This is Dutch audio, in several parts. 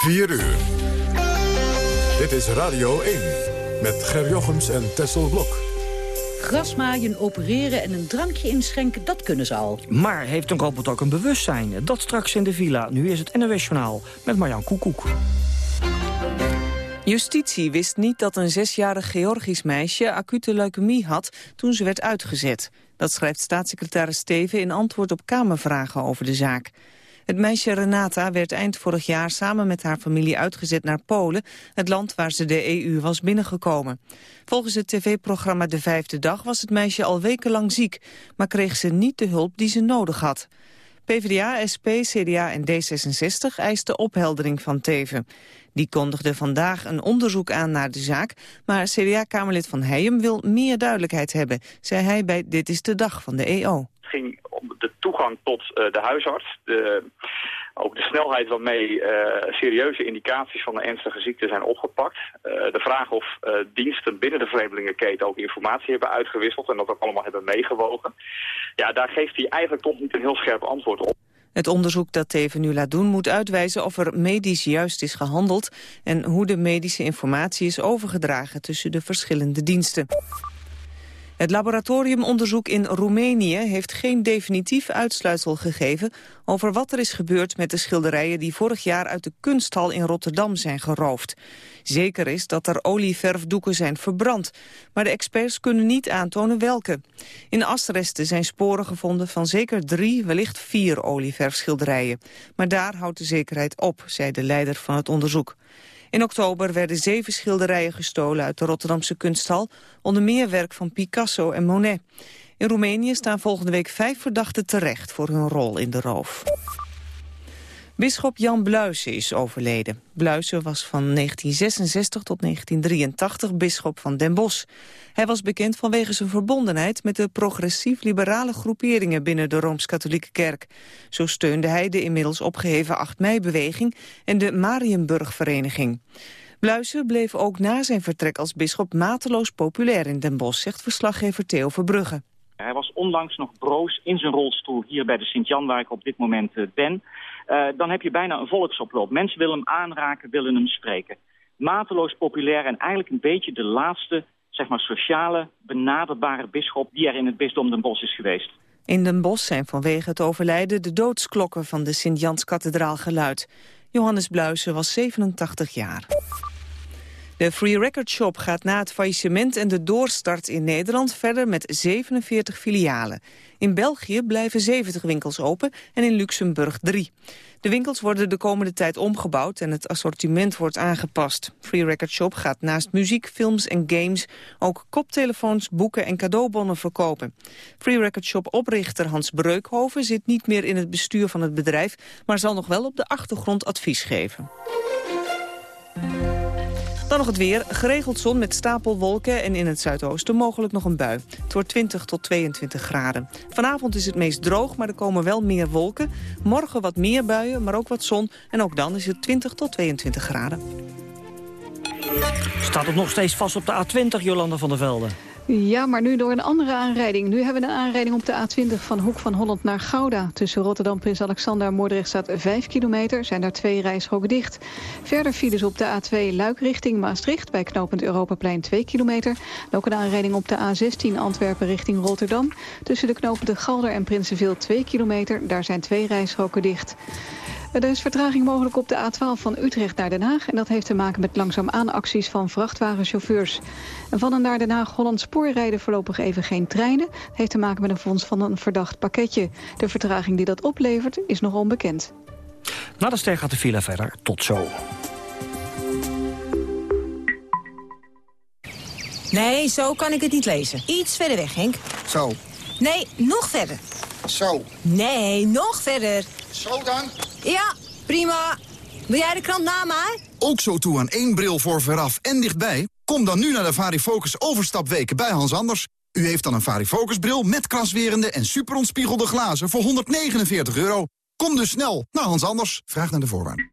4 uur. Dit is Radio 1 met Ger Jochems en Tessel Blok. Grasmaaien, opereren en een drankje inschenken, dat kunnen ze al. Maar heeft een robot ook een bewustzijn? Dat straks in de villa. Nu is het NOS Journaal met Marjan Koekoek. Justitie wist niet dat een zesjarig Georgisch meisje acute leukemie had toen ze werd uitgezet. Dat schrijft staatssecretaris Steven in antwoord op Kamervragen over de zaak. Het meisje Renata werd eind vorig jaar samen met haar familie uitgezet naar Polen, het land waar ze de EU was binnengekomen. Volgens het tv-programma De Vijfde Dag was het meisje al wekenlang ziek, maar kreeg ze niet de hulp die ze nodig had. PvdA, SP, CDA en D66 eisten opheldering van Teven. Die kondigde vandaag een onderzoek aan naar de zaak, maar CDA-kamerlid Van Heijem wil meer duidelijkheid hebben, zei hij bij Dit is de Dag van de EO. Ging om de toegang tot uh, de huisarts, ook de snelheid waarmee uh, serieuze indicaties van een ernstige ziekte zijn opgepakt. Uh, de vraag of diensten binnen de vreemdelingenketen ook informatie hebben uitgewisseld en dat ook allemaal hebben meegewogen. Ja, daar geeft hij eigenlijk toch niet een heel scherp antwoord op. Het onderzoek dat Teven nu laat doen moet uitwijzen of er medisch juist is gehandeld en hoe de medische informatie is overgedragen tussen de verschillende diensten. Het laboratoriumonderzoek in Roemenië heeft geen definitief uitsluitsel gegeven over wat er is gebeurd met de schilderijen die vorig jaar uit de kunsthal in Rotterdam zijn geroofd. Zeker is dat er olieverfdoeken zijn verbrand, maar de experts kunnen niet aantonen welke. In asresten zijn sporen gevonden van zeker drie, wellicht vier olieverfschilderijen. Maar daar houdt de zekerheid op, zei de leider van het onderzoek. In oktober werden zeven schilderijen gestolen uit de Rotterdamse kunsthal, onder meer werk van Picasso en Monet. In Roemenië staan volgende week vijf verdachten terecht voor hun rol in de roof. Bisschop Jan Bluisen is overleden. Bluisen was van 1966 tot 1983 bisschop van Den Bosch. Hij was bekend vanwege zijn verbondenheid met de progressief-liberale groeperingen binnen de Rooms-Katholieke Kerk. Zo steunde hij de inmiddels opgeheven 8 mei-beweging en de Marienburg-vereniging. Bluisen bleef ook na zijn vertrek als bisschop mateloos populair in Den Bosch, zegt verslaggever Theo Verbrugge. Hij was onlangs nog broos in zijn rolstoel hier bij de Sint-Jan, waar ik op dit moment eh, ben. Uh, dan heb je bijna een volksoploop. Mensen willen hem aanraken, willen hem spreken. Mateloos populair en eigenlijk een beetje de laatste, zeg maar, sociale, benaderbare bisschop die er in het bisdom Den Bosch is geweest. In Den Bosch zijn vanwege het overlijden de doodsklokken van de Sint-Janskathedraal geluid. Johannes Bluisen was 87 jaar. De Free Record Shop gaat na het faillissement en de doorstart in Nederland verder met 47 filialen. In België blijven 70 winkels open en in Luxemburg 3. De winkels worden de komende tijd omgebouwd en het assortiment wordt aangepast. Free Record Shop gaat naast muziek, films en games ook koptelefoons, boeken en cadeaubonnen verkopen. Free Record Shop oprichter Hans Breukhoven zit niet meer in het bestuur van het bedrijf, maar zal nog wel op de achtergrond advies geven. Nog het weer. Geregeld zon met stapelwolken en in het zuidoosten mogelijk nog een bui. Het wordt 20 tot 22 graden. Vanavond is het meest droog, maar er komen wel meer wolken. Morgen wat meer buien, maar ook wat zon. En ook dan is het 20 tot 22 graden. Staat het nog steeds vast op de A20, Jolanda van der Velde? Ja, maar nu door een andere aanrijding. Nu hebben we een aanrijding op de A20 van Hoek van Holland naar Gouda. Tussen Rotterdam, Prins Alexander en Moordrecht staat 5 kilometer. Zijn daar twee rijstroken dicht. Verder files op de A2 Luik richting Maastricht... bij knooppunt Europaplein 2 kilometer. En ook een aanrijding op de A16 Antwerpen richting Rotterdam. Tussen de knooppunten Galder en Prinsenveel 2 kilometer. Daar zijn twee rijstroken dicht. Er is vertraging mogelijk op de A12 van Utrecht naar Den Haag. En dat heeft te maken met langzaam aanacties van vrachtwagenchauffeurs. En van en naar Den Haag Holland Spoor rijden voorlopig even geen treinen. Het heeft te maken met een fonds van een verdacht pakketje. De vertraging die dat oplevert is nog onbekend. Na de ster gaat de file verder. Tot zo. Nee, zo kan ik het niet lezen. Iets verder weg, Henk. Zo. Nee, nog verder. Zo. Nee, nog verder. Zo dan? Ja, prima. Wil jij de krant na mij? Ook zo toe aan één bril voor veraf en dichtbij? Kom dan nu naar de Varifocus overstapweken bij Hans Anders. U heeft dan een Varifocus bril met kraswerende en superontspiegelde glazen voor 149 euro. Kom dus snel naar Hans Anders. Vraag naar de voorwaarden.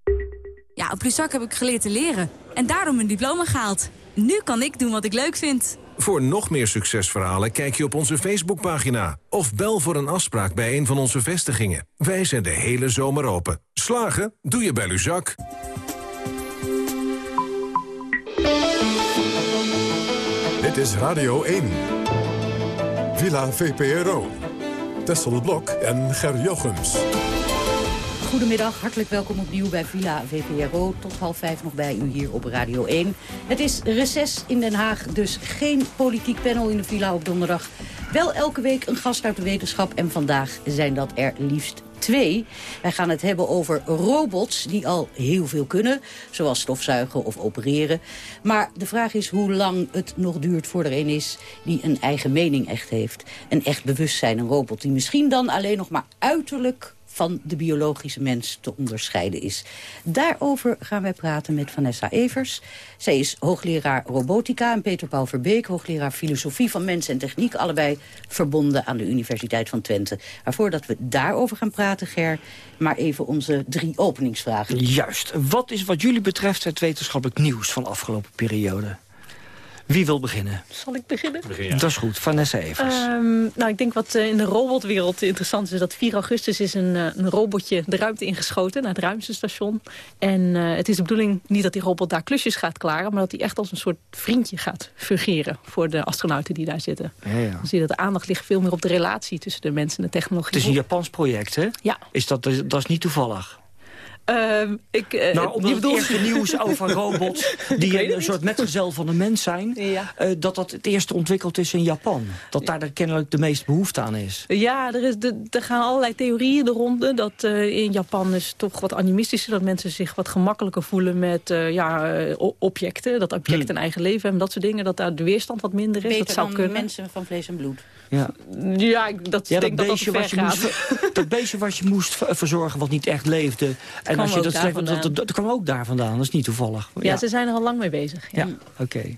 Ja, op Luzak heb ik geleerd te leren. En daarom mijn diploma gehaald. Nu kan ik doen wat ik leuk vind. Voor nog meer succesverhalen kijk je op onze Facebookpagina. Of bel voor een afspraak bij een van onze vestigingen. Wij zijn de hele zomer open. Slagen? Doe je bij Luzak. Dit is Radio 1. Villa VPRO. Tessel Blok en Ger Jochems. Goedemiddag, hartelijk welkom opnieuw bij Villa VPRO. Tot half vijf nog bij u hier op Radio 1. Het is reces in Den Haag, dus geen politiek panel in de Villa op donderdag. Wel elke week een gast uit de wetenschap en vandaag zijn dat er liefst twee. Wij gaan het hebben over robots die al heel veel kunnen, zoals stofzuigen of opereren. Maar de vraag is hoe lang het nog duurt voor er een is die een eigen mening echt heeft. Een echt bewustzijn, een robot die misschien dan alleen nog maar uiterlijk van de biologische mens te onderscheiden is. Daarover gaan wij praten met Vanessa Evers. Zij is hoogleraar robotica en Peter Paul Verbeek... hoogleraar filosofie van mens en techniek... allebei verbonden aan de Universiteit van Twente. Maar voordat we daarover gaan praten, Ger... maar even onze drie openingsvragen. Juist. Wat is wat jullie betreft het wetenschappelijk nieuws van de afgelopen periode? Wie wil beginnen? Zal ik beginnen? Dat is goed. Vanessa Evers. Ehm, nou, ik denk wat eh, in de robotwereld interessant is... is dat 4 augustus is een, eh, een robotje de ruimte ingeschoten... naar het ruimtestation. En eh, het is de bedoeling niet dat die robot daar klusjes gaat klaren... maar dat hij echt als een soort vriendje gaat fungeren... voor de astronauten die daar zitten. Ja, ja. Dan zie je dat de aandacht ligt veel meer op de relatie... tussen de mensen en de technologie. Het is een Japans project, hè? Ja. Is dat, dat is niet toevallig? Ehm, ik, eh, nou, omdat het eerste nieuws over robots... Die een niet. soort metgezel van de mens zijn... Ja. eh, dat dat het eerste ontwikkeld is in Japan. Dat daar de, kennelijk de meeste behoefte aan is. Ja, er, is de, er gaan allerlei theorieën de ronde. Dat eh, in Japan is het toch wat animistischer. Dat mensen zich wat gemakkelijker voelen met eh, ja, objecten. Dat objecten Hmm. een eigen leven hebben. Dat soort dingen. Dat daar de weerstand wat minder is. Beter dat zou dan kunnen. mensen van vlees en bloed. Ja. Ja, ik dat, Ja, denk dat dat beestje moest, dat beestje wat je moest ver- verzorgen, wat niet echt leefde. En als je dat, slecht- dat, dat, dat kwam ook daar vandaan, dat is niet toevallig. Ja, ze zijn er al lang mee bezig. Ja. Ja, oké.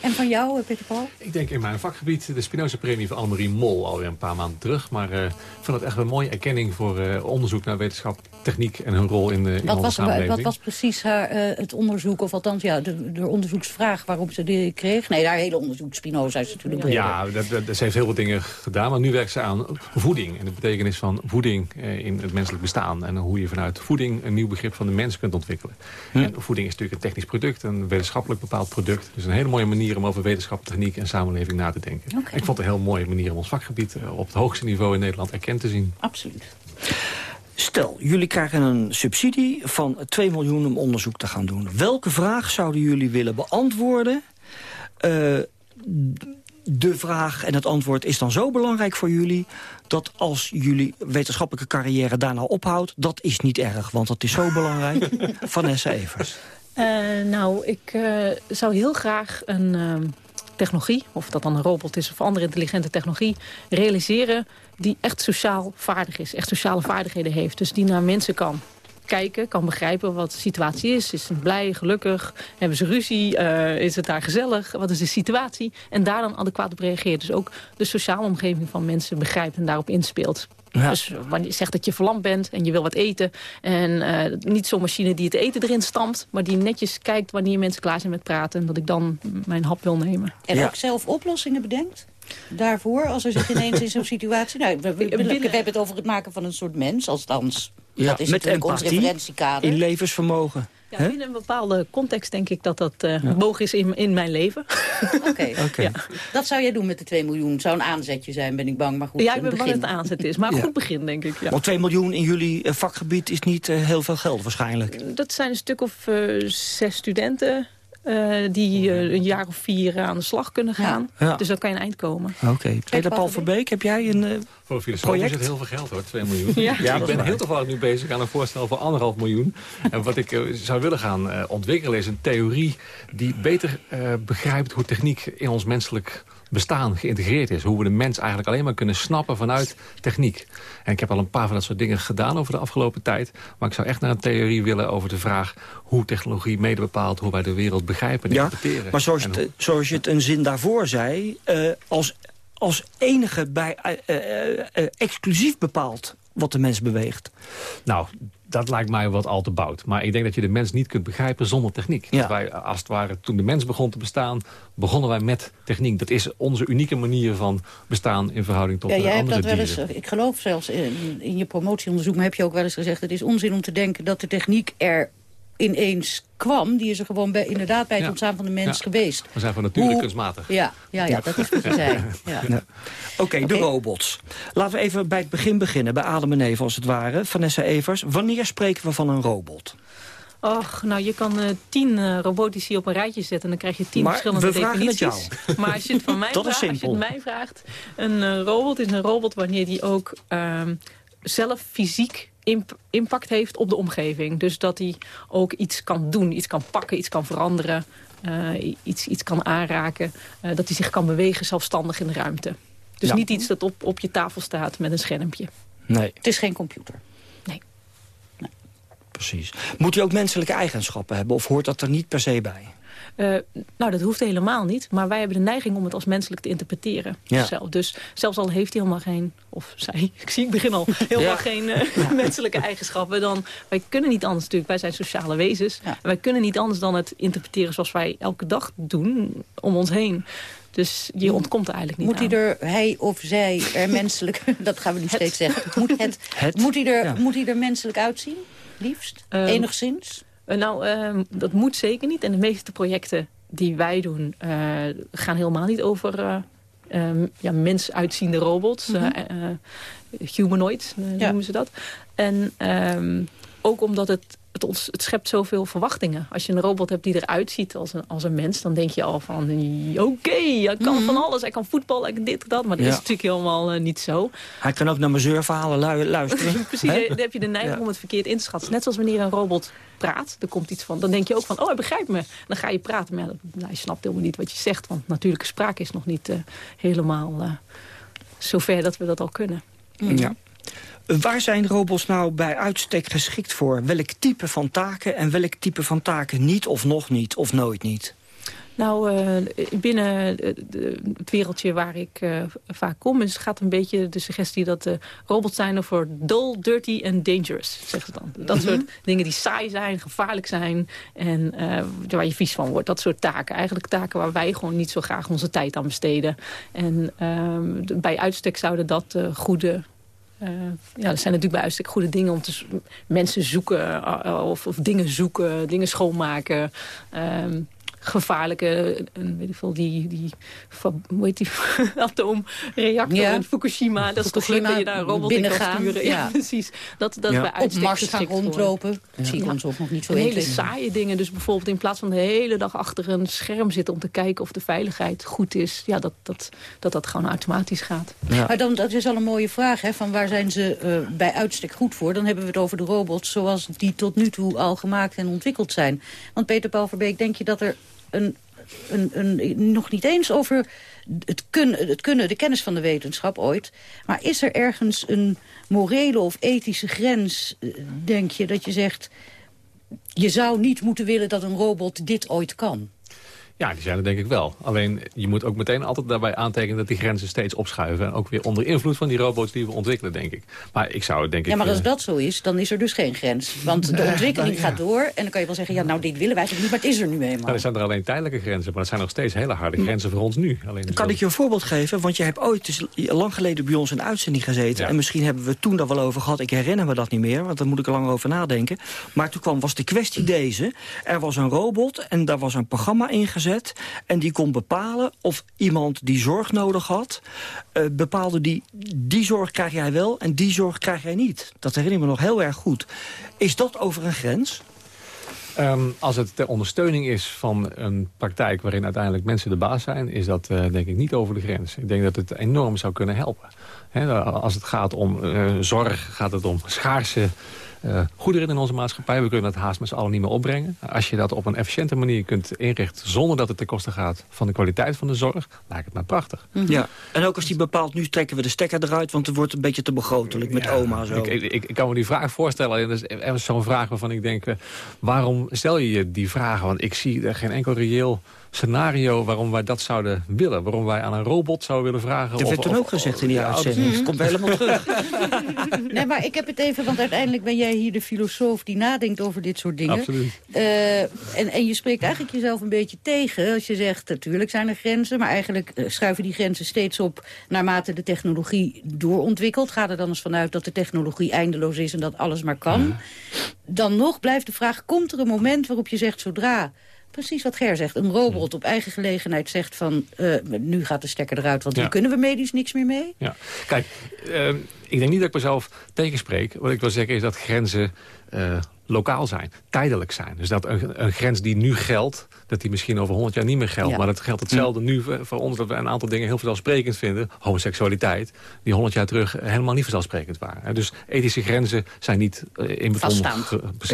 En van jou, eh, Peter Paul? Ik denk in mijn vakgebied de Spinoza-premie van Annemarie Mol alweer een paar maanden terug. Maar eh, ik vond het echt een mooie erkenning voor eh, onderzoek naar wetenschap, techniek en hun rol in, de in Wat onze was, samenleving. wat was precies haar, eh, het onderzoek, of althans ja, de, de onderzoeksvraag waarom ze die kreeg? Nee, haar hele onderzoek, Spinoza is natuurlijk breder. Ja, dat, dat- ze heeft heel veel dingen gedaan. Maar nu werkt ze aan voeding. En de betekenis van voeding eh, in het menselijk bestaan. En hoe je vanuit voeding een nieuw begrip van de mens kunt ontwikkelen. En voeding is natuurlijk een technisch product. Een wetenschappelijk bepaald product. Dus een hele mooie manier om over wetenschap, techniek en samenleving na te denken. Ik vond het een heel mooie manier om ons vakgebied eh, op het hoogste niveau in Nederland erkend te zien. Absoluut. Stel, jullie krijgen een subsidie van 2 miljoen om onderzoek te gaan doen. Welke vraag zouden jullie willen beantwoorden? Eh, de vraag en het antwoord is dan zo belangrijk voor jullie... dat als jullie wetenschappelijke carrière daarna ophoudt... dat is niet erg, want dat is zo belangrijk. Vanessa Evers. Eh, nou, ik eh, zou heel graag een ehm, technologie, of dat dan een robot is of andere intelligente technologie, realiseren die echt sociaal vaardig is, echt sociale vaardigheden heeft. Dus die naar mensen kan kijken, kan begrijpen wat de situatie is. Is het blij, gelukkig? Hebben ze ruzie? Eh, is het daar gezellig? Wat is de situatie? En daar dan adequaat op reageert. Dus ook de sociale omgeving van mensen begrijpt en daarop inspeelt. Ja. Dus wanneer je zegt dat je verlamd bent en je wil wat eten... en eh, niet zo'n machine die het eten erin stampt... maar die netjes kijkt wanneer mensen klaar zijn met praten... en dat ik dan mijn hap wil nemen. En ook zelf oplossingen bedenkt? Daarvoor, als er zich ineens in zo'n situatie... Nou, we, we, we- we hebben het over het maken van een soort mens, althans. Ja, dat is met natuurlijk ons empathie, referentiekader. in levensvermogen. Ja, binnen een bepaalde context denk ik dat dat eh mogelijk is in, in mijn leven. Oké, Oké. dat zou jij doen met de 2 miljoen. Zou een aanzetje zijn, ben ik bang. Maar goed, ja, ik ben bang dat het aanzet is. Maar een Ja. goed begin, denk ik. Ja. Want 2 miljoen in jullie eh, vakgebied is niet eh, heel veel geld waarschijnlijk. Dat zijn een stuk of zes studenten. Eh, die eh, een jaar of vier aan de slag kunnen gaan. Ja. Dus dan kan je een eind komen. Oké. Peter Paul Verbeek, heb jij een uh, Voor filosofen is het heel veel geld hoor, 2 miljoen. Ja. Ja, ik dat ben waar. heel toevallig nu bezig aan een voorstel voor anderhalf miljoen. En wat ik zou willen gaan eh, ontwikkelen is een theorie die beter eh, begrijpt hoe techniek in ons menselijk bestaan geïntegreerd is. Hoe we de mens eigenlijk alleen maar kunnen snappen vanuit techniek. En ik heb al een paar van dat soort dingen gedaan over de afgelopen tijd. Maar ik zou echt naar een theorie willen over de vraag... hoe technologie mede bepaalt hoe wij de wereld begrijpen en Ja, interpreteren. maar zoals, het, hoe- zoals je het een zin daarvoor zei... eh, als, als enige bij, eh, eh, exclusief bepaalt wat de mens beweegt. Nou, dat lijkt mij wat al te bout. Maar ik denk dat je de mens niet kunt begrijpen zonder techniek. Ja. Dat wij, als het ware, toen de mens begon te bestaan... begonnen wij met techniek. Dat is onze unieke manier van bestaan in verhouding tot Ja, jij hebt andere dat wel eens, dieren. eh, ik geloof zelfs in, in je promotieonderzoek, maar heb je ook wel eens gezegd... het is onzin om te denken dat de techniek er ineens kwam. Die is er gewoon bij, inderdaad bij het Ja. ontstaan van de mens Ja. geweest. We zijn van nature Hoe- kunstmatig. Ja, ja, ja, dat is wat je zei. Ja. Oké, de robots. Laten we even bij het begin beginnen, bij Adem en Eva als het ware. Vanessa Evers, wanneer spreken we van een robot? Och, nou, je kan eh, tien eh, robotici op een rijtje zetten... en dan krijg je tien Maar verschillende we vragen het definities. Maar als je het van mij Dat is vraagt, als je het mij vraagt... een eh, robot is een robot wanneer die ook ehm, zelf fysiek imp- impact heeft op de omgeving. Dus dat hij ook iets kan doen, iets kan pakken, iets kan veranderen... eh, iets, iets kan aanraken, eh, dat hij zich kan bewegen zelfstandig in de ruimte. Dus Ja. niet iets dat op, op je tafel staat met een schermpje. Nee, Het is geen computer. Precies. Moet hij ook menselijke eigenschappen hebben of hoort dat er niet per se bij? Eh, nou, dat hoeft helemaal niet. Maar wij hebben de neiging om het als menselijk te interpreteren. Ja. Zelf. Dus zelfs al heeft hij helemaal geen... Of zij, ik zie, ik begin al. Helemaal Ja. geen eh, menselijke eigenschappen. Dan, wij kunnen niet anders natuurlijk. Wij zijn sociale wezens. En wij kunnen niet anders dan het interpreteren zoals wij elke dag doen. Om ons heen. Dus je ontkomt er eigenlijk niet Moet aan. hij er, hij of zij er menselijk... dat gaan we nu steeds zeggen. Moet, het, Het? Moet, hij er, Ja. moet hij er menselijk uitzien? Liefst? Ehm, Enigszins? Eh, nou, ehm, dat moet zeker niet. En de meeste projecten die wij doen eh, gaan helemaal niet over ehm, ja, mens uitziende robots. Eh, humanoid Ja. noemen ze dat. En ook omdat het, het, ons, het schept zoveel verwachtingen. Als je een robot hebt die eruit ziet als een, als een mens... dan denk je al van, oké, hij kan van alles. Hij kan voetballen, hij kan dit, dat. Maar dat Ja. is natuurlijk helemaal eh, niet zo. Hij kan ook naar mijn zeurverhalen lu- luisteren. Precies, dan heb je de neiging Ja. om het verkeerd in te schatten. Net zoals wanneer een robot praat, er komt iets van. Dan denk je ook van, oh, hij begrijpt me. Dan ga je praten, maar nou, hij snapt helemaal niet wat je zegt. Want natuurlijke spraak is nog niet eh, helemaal eh, zover dat we dat al kunnen. Ja. Waar zijn robots nou bij uitstek geschikt voor? Welk type van taken en welk type van taken niet of nog niet of nooit niet? Nou, eh, binnen eh, het wereldje waar ik eh, vaak kom... is gaat een beetje de suggestie dat robots zijn er voor dull, dirty en dangerous, zeggen ze dan. Dat soort dingen die saai zijn, gevaarlijk zijn... en waar je vies van wordt. Dat soort taken. Eigenlijk taken waar wij gewoon niet zo graag onze tijd aan besteden. En ehm, bij uitstek zouden dat goede... eh, ja, er zijn natuurlijk bij uitstek goede dingen om te mensen zoeken eh, of, of dingen zoeken, dingen schoonmaken. ehm, gevaarlijke, en weet ik veel, die, die hoe heet die, atoomreactor Ja. in Fukushima. Dat is toch leuk dat je daar een robot in kan sturen. Ja, ja. precies. Dat, dat Ja. bij Op uitstek Mars gaan rondlopen. Dat zie ik ons ook nog niet zo En hele 1, 2, 3. saaie dingen. Dus bijvoorbeeld in plaats van de hele dag achter een scherm zitten... om te kijken of de veiligheid goed is. Ja, dat dat, dat, dat gewoon automatisch gaat. Maar dan, dat is al een mooie vraag, hè, van waar zijn ze eh, bij uitstek goed voor? Dan hebben we het over de robots zoals die tot nu toe al gemaakt en ontwikkeld zijn. Want Peter Paul Verbeek, denk je dat er nog niet eens over het kunnen, het kunnen, de kennis van de wetenschap ooit... maar is er ergens een morele of ethische grens, eh, denk je, dat je zegt... je zou niet moeten willen dat een robot dit ooit kan? Ja, die zijn er denk ik wel. Alleen je moet ook meteen altijd daarbij aantekenen dat die grenzen steeds opschuiven. En ook weer onder invloed van die robots die we ontwikkelen, denk ik. Maar ik zou denk ik... Ja, maar als eh, dat zo is, dan is er dus geen grens. Want de ontwikkeling ja. gaat door. En dan kan je wel zeggen, ja, nou, dit willen wij eigenlijk niet, maar het is er nu eenmaal. nou, er zijn er alleen tijdelijke grenzen, maar dat zijn nog steeds hele harde grenzen voor ons nu. Alleen Kan ik je een voorbeeld geven? Want je hebt ooit dus lang geleden bij ons in uitzending gezeten. Ja. En misschien hebben we het toen daar wel over gehad. Ik herinner me dat niet meer, want daar moet ik er lang over nadenken. Maar toen kwam, was de kwestie deze. Er was een robot en daar was een programma ingezet. En die kon bepalen of iemand die zorg nodig had... eh, bepaalde die, die zorg krijg jij wel en die zorg krijg jij niet. Dat herinner ik me nog heel erg goed. Is dat over een grens? Ehm, als het ter ondersteuning is van een praktijk waarin uiteindelijk mensen de baas zijn... is dat uh, denk ik niet over de grens. Ik denk dat het enorm zou kunnen helpen. als het gaat om uh, zorg, gaat het om schaarse goederen in onze maatschappij. We kunnen het haast met z'n allen niet meer opbrengen. Als je dat op een efficiënte manier kunt inrichten... zonder dat het ten koste gaat van de kwaliteit van de zorg... lijkt het mij prachtig. Mm -hmm. Ja, en ook als die bepaalt, nu trekken we de stekker eruit... want het wordt een beetje te begrotelijk met ja, oma zo. Ik, ik, ik, kan me die vraag voorstellen. Dat is zo'n vraag waarvan ik denk... Uh, waarom stel je je die vragen? Want ik zie er geen enkel reëel scenario waarom wij dat zouden willen. Waarom wij aan een robot zouden willen vragen. Dat werd toen ook gezegd in die uitzending. Het komt helemaal terug. nee, maar ik heb het even, want uiteindelijk ben jij hier de filosoof die nadenkt over dit soort dingen. Absoluut. Uh, en, en je spreekt eigenlijk jezelf een beetje tegen als je zegt, natuurlijk zijn er grenzen, maar eigenlijk uh, schuiven die grenzen steeds op naarmate de technologie doorontwikkelt. Ga er dan eens vanuit dat de technologie eindeloos is en dat alles maar kan. Ja. Dan nog blijft de vraag, komt er een moment waarop je zegt, zodra precies wat Ger zegt. Een robot op eigen gelegenheid zegt van... Uh, nu gaat de stekker eruit, want ja. nu kunnen we medisch niks meer mee. Ja. Kijk, uh, ik denk niet dat ik mezelf tegenspreek. Wat ik wil zeggen is dat grenzen uh, lokaal zijn, tijdelijk zijn. Dus dat een, een, grens die nu geldt, dat die misschien over 100 jaar niet meer geldt. Ja. Maar dat geldt hetzelfde nu voor ons, dat we een aantal dingen heel vanzelfsprekend vinden. Homoseksualiteit, die 100 jaar terug helemaal niet vanzelfsprekend waren. Dus ethische grenzen zijn niet uh, in beton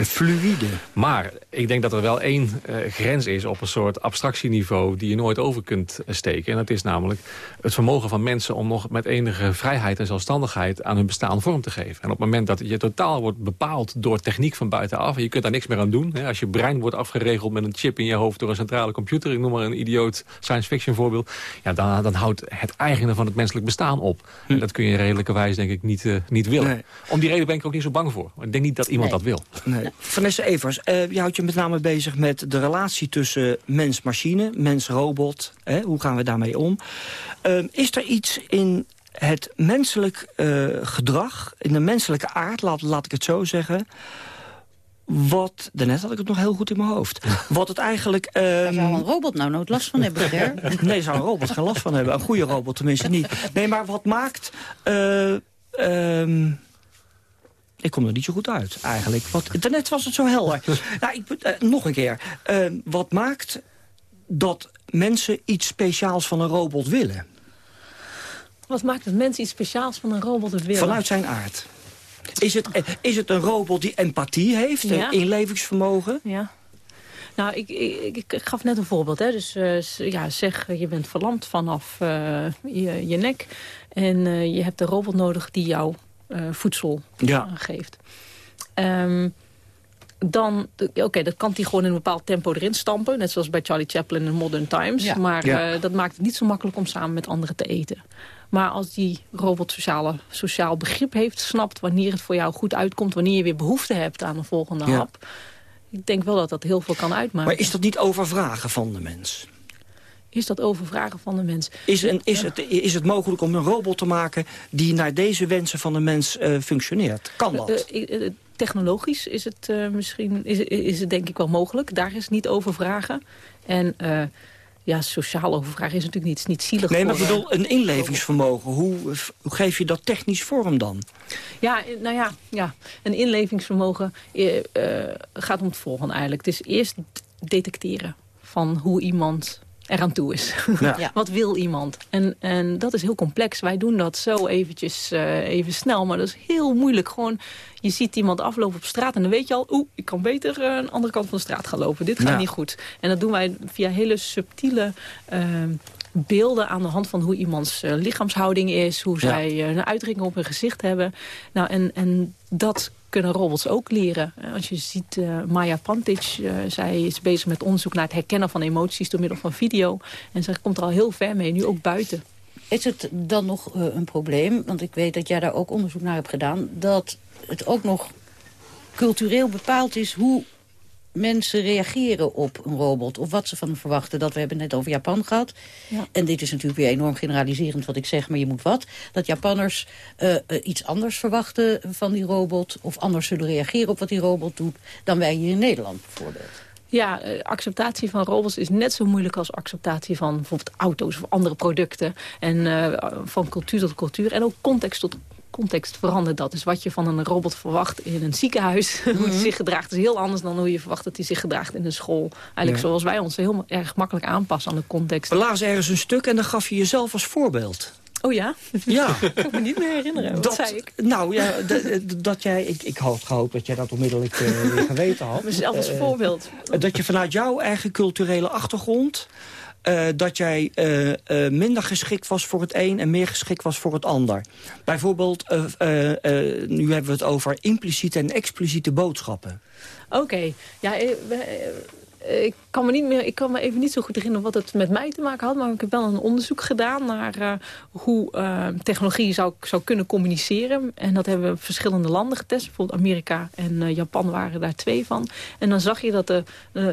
Fluïde. Maar ik denk dat er wel één uh, grens is op een soort abstractieniveau die je nooit over kunt steken. En dat is namelijk het vermogen van mensen om nog met enige vrijheid en zelfstandigheid aan hun bestaan vorm te geven. En op het moment dat je totaal wordt bepaald door techniek van je kunt daar niks meer aan doen. Hè. Als je brein wordt afgeregeld met een chip in je hoofd door een centrale computer, ik noem maar een idioot science fiction voorbeeld, ja, dan, dan houdt het eigene van het menselijk bestaan op. Hm. En dat kun je redelijkerwijs denk ik niet, uh, niet willen. Nee. Om die reden ben ik ook niet zo bang voor. Ik denk niet dat iemand nee. dat wil. Nee. Vanessa Evers, uh, je houdt je met name bezig met de relatie tussen mens-machine, mens-robot. Hoe gaan we daarmee om? Uh, is er iets in het menselijk uh, gedrag, in de menselijke aard, laat, laat ik het zo zeggen... Wat, daarnet had ik het nog heel goed in mijn hoofd. Wat het eigenlijk... Um... Daar zou een robot nou nooit last van hebben, Ger? nee, zou een robot geen last van hebben. Een goede robot tenminste niet. Nee, maar wat maakt... Uh, um... Ik kom er niet zo goed uit, eigenlijk. Wat, daarnet was het zo helder. nou, ik, uh, nog een keer. Uh, wat maakt dat mensen iets speciaals van een robot willen? Wat maakt dat mensen iets speciaals van een robot willen? Vanuit zijn aard. Is het, is het een robot die empathie heeft, ja. inlevingsvermogen? Ja. Nou, ik, ik, ik, gaf net een voorbeeld. Hè. Dus uh, ja, zeg, je bent verlamd vanaf uh, je, je, nek. En uh, je hebt een robot nodig die jou voedsel ja. geeft. Um, dan, oké, okay, dat kan hij gewoon in een bepaald tempo erin stampen. Net zoals bij Charlie Chaplin in Modern Times. Ja. Maar ja. dat maakt het niet zo makkelijk om samen met anderen te eten. Maar als die robot sociale, sociaal begrip heeft, snapt wanneer het voor jou goed uitkomt... wanneer je weer behoefte hebt aan een volgende ja. hap... ik denk wel dat dat heel veel kan uitmaken. Maar is dat niet overvragen van de mens? Is dat overvragen van de mens? Is, een, is, het, is het mogelijk om een robot te maken die naar deze wensen van de mens uh, functioneert? Kan dat? Uh, uh, technologisch is het misschien is, is het denk ik wel mogelijk. Daar is niet over vragen. En ja, sociaal overvragen is natuurlijk niet, niet zielig. Nee, maar ik voor, bedoel, een inlevingsvermogen. Hoe, hoe geef je dat technisch vorm dan? Ja, nou ja, ja een inlevingsvermogen uh, gaat om het volgende eigenlijk. Het is eerst detecteren van hoe iemand eraan toe is. Ja. Wat wil iemand? En, en dat is heel complex. Wij doen dat zo eventjes uh, even snel, maar dat is heel moeilijk. Gewoon, je ziet iemand aflopen op straat en dan weet je al... oeh, ik kan beter uh, aan de andere kant van de straat gaan lopen. Dit gaat Ja. niet goed. En dat doen wij via hele subtiele... Uh, beelden aan de hand van hoe iemands lichaamshouding is... hoe zij een uitdrukking op hun gezicht hebben. Nou, en, en dat kunnen robots ook leren. Uh, Als je ziet, uh, Maya Pantic, uh, zij is bezig met onderzoek naar het herkennen van emoties door middel van video. En zij komt er al heel ver mee, nu ook buiten. Is het dan nog een probleem, want ik weet dat jij daar ook onderzoek naar hebt gedaan... dat het ook nog cultureel bepaald is hoe mensen reageren op een robot... of wat ze van hem verwachten. Dat we hebben het net over Japan gehad. Ja. En dit is natuurlijk weer enorm generaliserend wat ik zeg, maar je moet wat. Dat Japanners uh, uh, iets anders verwachten van die robot... of anders zullen reageren op wat die robot doet... dan wij hier in Nederland bijvoorbeeld. Ja, uh, acceptatie van robots is net zo moeilijk als acceptatie van bijvoorbeeld auto's of andere producten. En uh, van cultuur tot cultuur en ook context tot context verandert dat. Dus wat je van een robot verwacht in een ziekenhuis, hoe hij zich gedraagt, is heel anders dan hoe je verwacht dat hij zich gedraagt in een school. Eigenlijk Ja. zoals wij ons heel erg makkelijk aanpassen aan de context. We lazen ergens een stuk en dan gaf je jezelf als voorbeeld. Oh ja? Ja. kan me niet meer herinneren. Wat Dat- zei ik? Nou ja, dat jij, ik, ik had gehoopt dat jij dat onmiddellijk eh, weer geweten had. Mezelf als Eh, voorbeeld. dat je vanuit jouw eigen culturele achtergrond... eh, dat jij eh, eh, minder geschikt was voor het een en meer geschikt was voor het ander. Bijvoorbeeld, nu hebben we het over impliciete en expliciete boodschappen. Oké, ja, ik kan, me niet meer, ik kan me even niet zo goed herinneren wat het met mij te maken had. Maar ik heb wel een onderzoek gedaan naar hoe technologie zou, zou kunnen communiceren. En dat hebben we verschillende landen getest. Bijvoorbeeld Amerika en Japan waren daar twee van. En dan zag je dat de,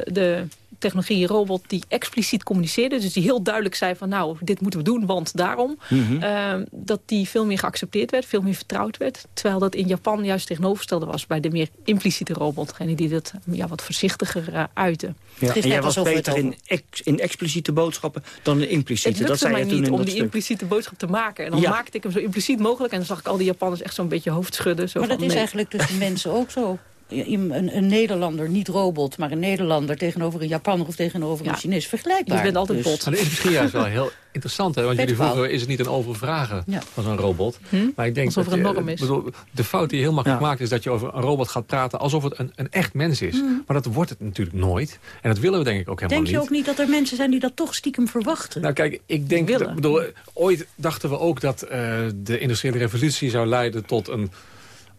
de technologie robot die expliciet communiceerde. Dus die heel duidelijk zei van nou, dit moeten we doen, want daarom. Mhm. eh, dat die veel meer geaccepteerd werd, veel meer vertrouwd werd. Terwijl dat in Japan juist tegenovergestelde was bij de meer impliciete robot. Degene die dat ja, wat voorzichtiger eh uitte. Ja, en jij was beter in, ex- in expliciete boodschappen dan in impliciete. Het dat lukte zei mij niet in om dat die stuk. impliciete boodschap te maken. En dan Ja. maakte ik hem zo impliciet mogelijk. En dan zag ik al die Japanners echt zo'n beetje hoofdschudden. Zo Maar dat is nee. eigenlijk tussen mensen ook zo. Een, een Nederlander, niet robot, maar een Nederlander tegenover een Japanner of tegenover een Chinees. Vergelijkbaar. Je bent altijd Dus- bot. Maar dat is misschien juist wel heel interessant. Hè? Want jullie vroegen, is het niet een overvragen Ja. van zo'n robot? Maar ik denk Alsof dat er een je- norm is. bedoel, de fout die je heel makkelijk maakt is dat je over een robot gaat praten alsof het een, een echt mens is. Hmm. Maar dat wordt het natuurlijk nooit. En dat willen we denk ik ook helemaal Denk je niet. ook niet dat er mensen zijn die dat toch stiekem verwachten? Nou kijk, ik denk, dat, bedoel, ooit dachten we ook dat eh, de industriële revolutie zou leiden tot een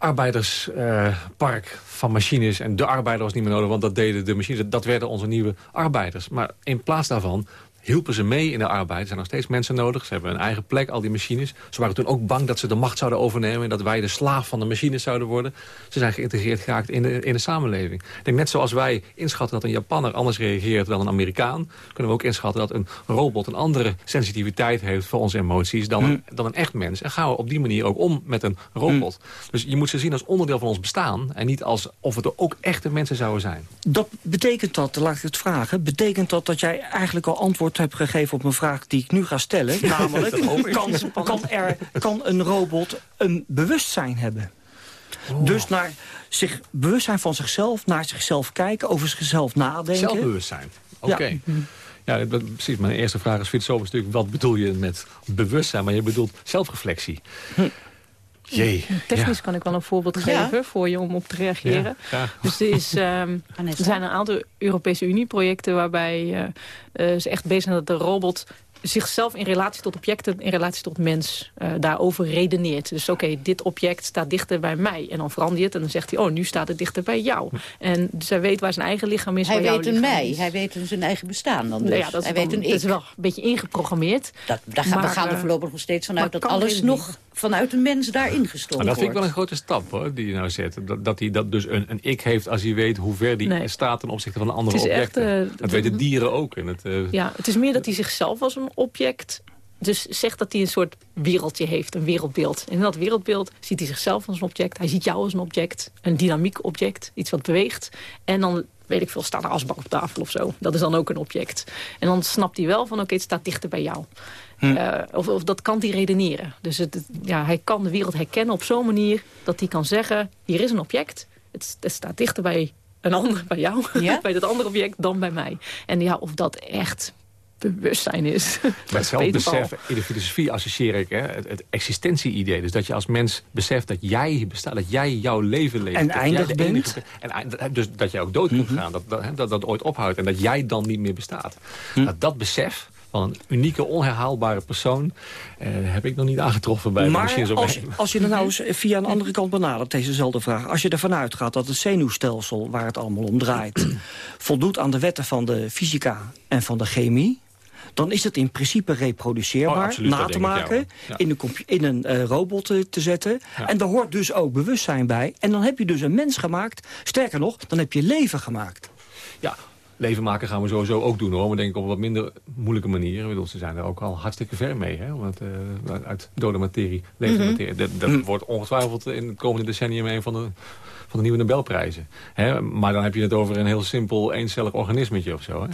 arbeiderspark van machines. En de arbeider was niet meer nodig, want dat deden de machines. Dat werden onze nieuwe arbeiders. Maar in plaats daarvan hielpen ze mee in de arbeid. Er zijn nog steeds mensen nodig. Ze hebben een eigen plek, al die machines. Ze waren toen ook bang dat ze de macht zouden overnemen... en dat wij de slaaf van de machines zouden worden. Ze zijn geïntegreerd geraakt in de, in de samenleving. Ik denk net zoals wij inschatten dat een Japanner anders reageert dan een Amerikaan... kunnen we ook inschatten dat een robot een andere sensitiviteit heeft... voor onze emoties dan een, dan een echt mens. En gaan we op die manier ook om met een robot. Dus je moet ze zien als onderdeel van ons bestaan... en niet als of het er ook echte mensen zouden zijn. Dat betekent dat, laat ik het vragen... betekent dat dat jij eigenlijk al antwoord hebt gegeven op een vraag die ik nu ga stellen? Namelijk, kan, kan, er, kan een robot een bewustzijn hebben? Dus naar zich, bewustzijn van zichzelf, naar zichzelf kijken, over zichzelf nadenken. Zelfbewustzijn. Oké. Ja. precies. Mijn eerste vraag is filosofisch natuurlijk... wat bedoel je met bewustzijn? Maar je bedoelt zelfreflectie. Jee. Technisch kan ik wel een voorbeeld Ja. geven voor je om op te reageren. Ja. Dus er, is, ehm, er zijn een aantal Europese Unie-projecten waarbij eh, eh, ze echt bezig zijn dat de robot zichzelf in relatie tot objecten, in relatie tot mens, eh, daarover redeneert. Dus oké, dit object staat dichter bij mij. En dan verander je het en dan zegt hij, oh, nu staat het dichter bij jou. En zij weet waar zijn eigen lichaam is, Hij weet een mij, is. hij weet een zijn eigen bestaan dan dus. Nou ja, dat is, hij dan- weet een dat is wel een beetje ingeprogrammeerd. Dat, daar gaan, we gaan er voorlopig nog steeds vanuit dat alles helemaal nog vanuit een mens daarin gestopt Maar dat vind ik wel wordt. een grote stap hoor, die je nou zet. Dat, dat hij dat dus een, een ik heeft als hij weet hoe ver die Nee. staat ten opzichte van andere Het is echt, objecten. eh, dat weten dieren ook. En het, eh, Ja, het is meer dat hij zichzelf als een object... Dus zegt dat hij een soort wereldje heeft, een wereldbeeld. En in dat wereldbeeld ziet hij zichzelf als een object. Hij ziet jou als een object, een dynamiek object, iets wat beweegt. En dan, weet ik veel, staat er asbak op tafel of zo. Dat is dan ook een object. En dan snapt hij wel van, oké, het staat dichter bij jou. Eh, of, of dat kan hij redeneren. Dus het, het- ja, hij kan de wereld herkennen op zo'n manier... dat hij kan zeggen, hier is een object. Het, het staat dichter bij een ander, bij jou. bij dat andere object dan bij mij. En ja, of dat echt bewustzijn is. Met dat zelfbesef in de filosofie associeer ik hè, het, het existentie-idee. Dus dat je als mens beseft dat jij bestaat, dat jij jouw leven leeft. En dat jij eindig de bent. en dus dat jij ook dood kunt gaan, dat dat, hè, dat dat ooit ophoudt. En dat jij dan niet meer bestaat. Nou, dat besef van een unieke, onherhaalbare persoon... eh, heb ik nog niet aangetroffen bij de Maar me als, als je er nou eens via een andere kant benadert, dezezelfde vraag. Als je ervan uitgaat dat het zenuwstelsel, waar het allemaal om draait... voldoet aan de wetten van de fysica en van de chemie... dan is het in principe reproduceerbaar, Oh, absoluut, na te denk ik, ja, maken... Ja. in in een eh, robot te zetten. En daar hoort dus ook bewustzijn bij. En dan heb je dus een mens gemaakt. Sterker nog, dan heb je leven gemaakt. Ja, leven maken gaan we sowieso ook doen hoor. Maar denk ik op een wat minder moeilijke manier. Ik bedoel, ze zijn er ook al hartstikke ver mee. Hè? Het, eh, uit dode materie, levende Mhm. materie. Dat, dat wordt ongetwijfeld in het komende decennium een van de van de nieuwe Nobelprijzen. Hè? Maar dan heb je het over een heel simpel eencellig organismetje of zo. Hè?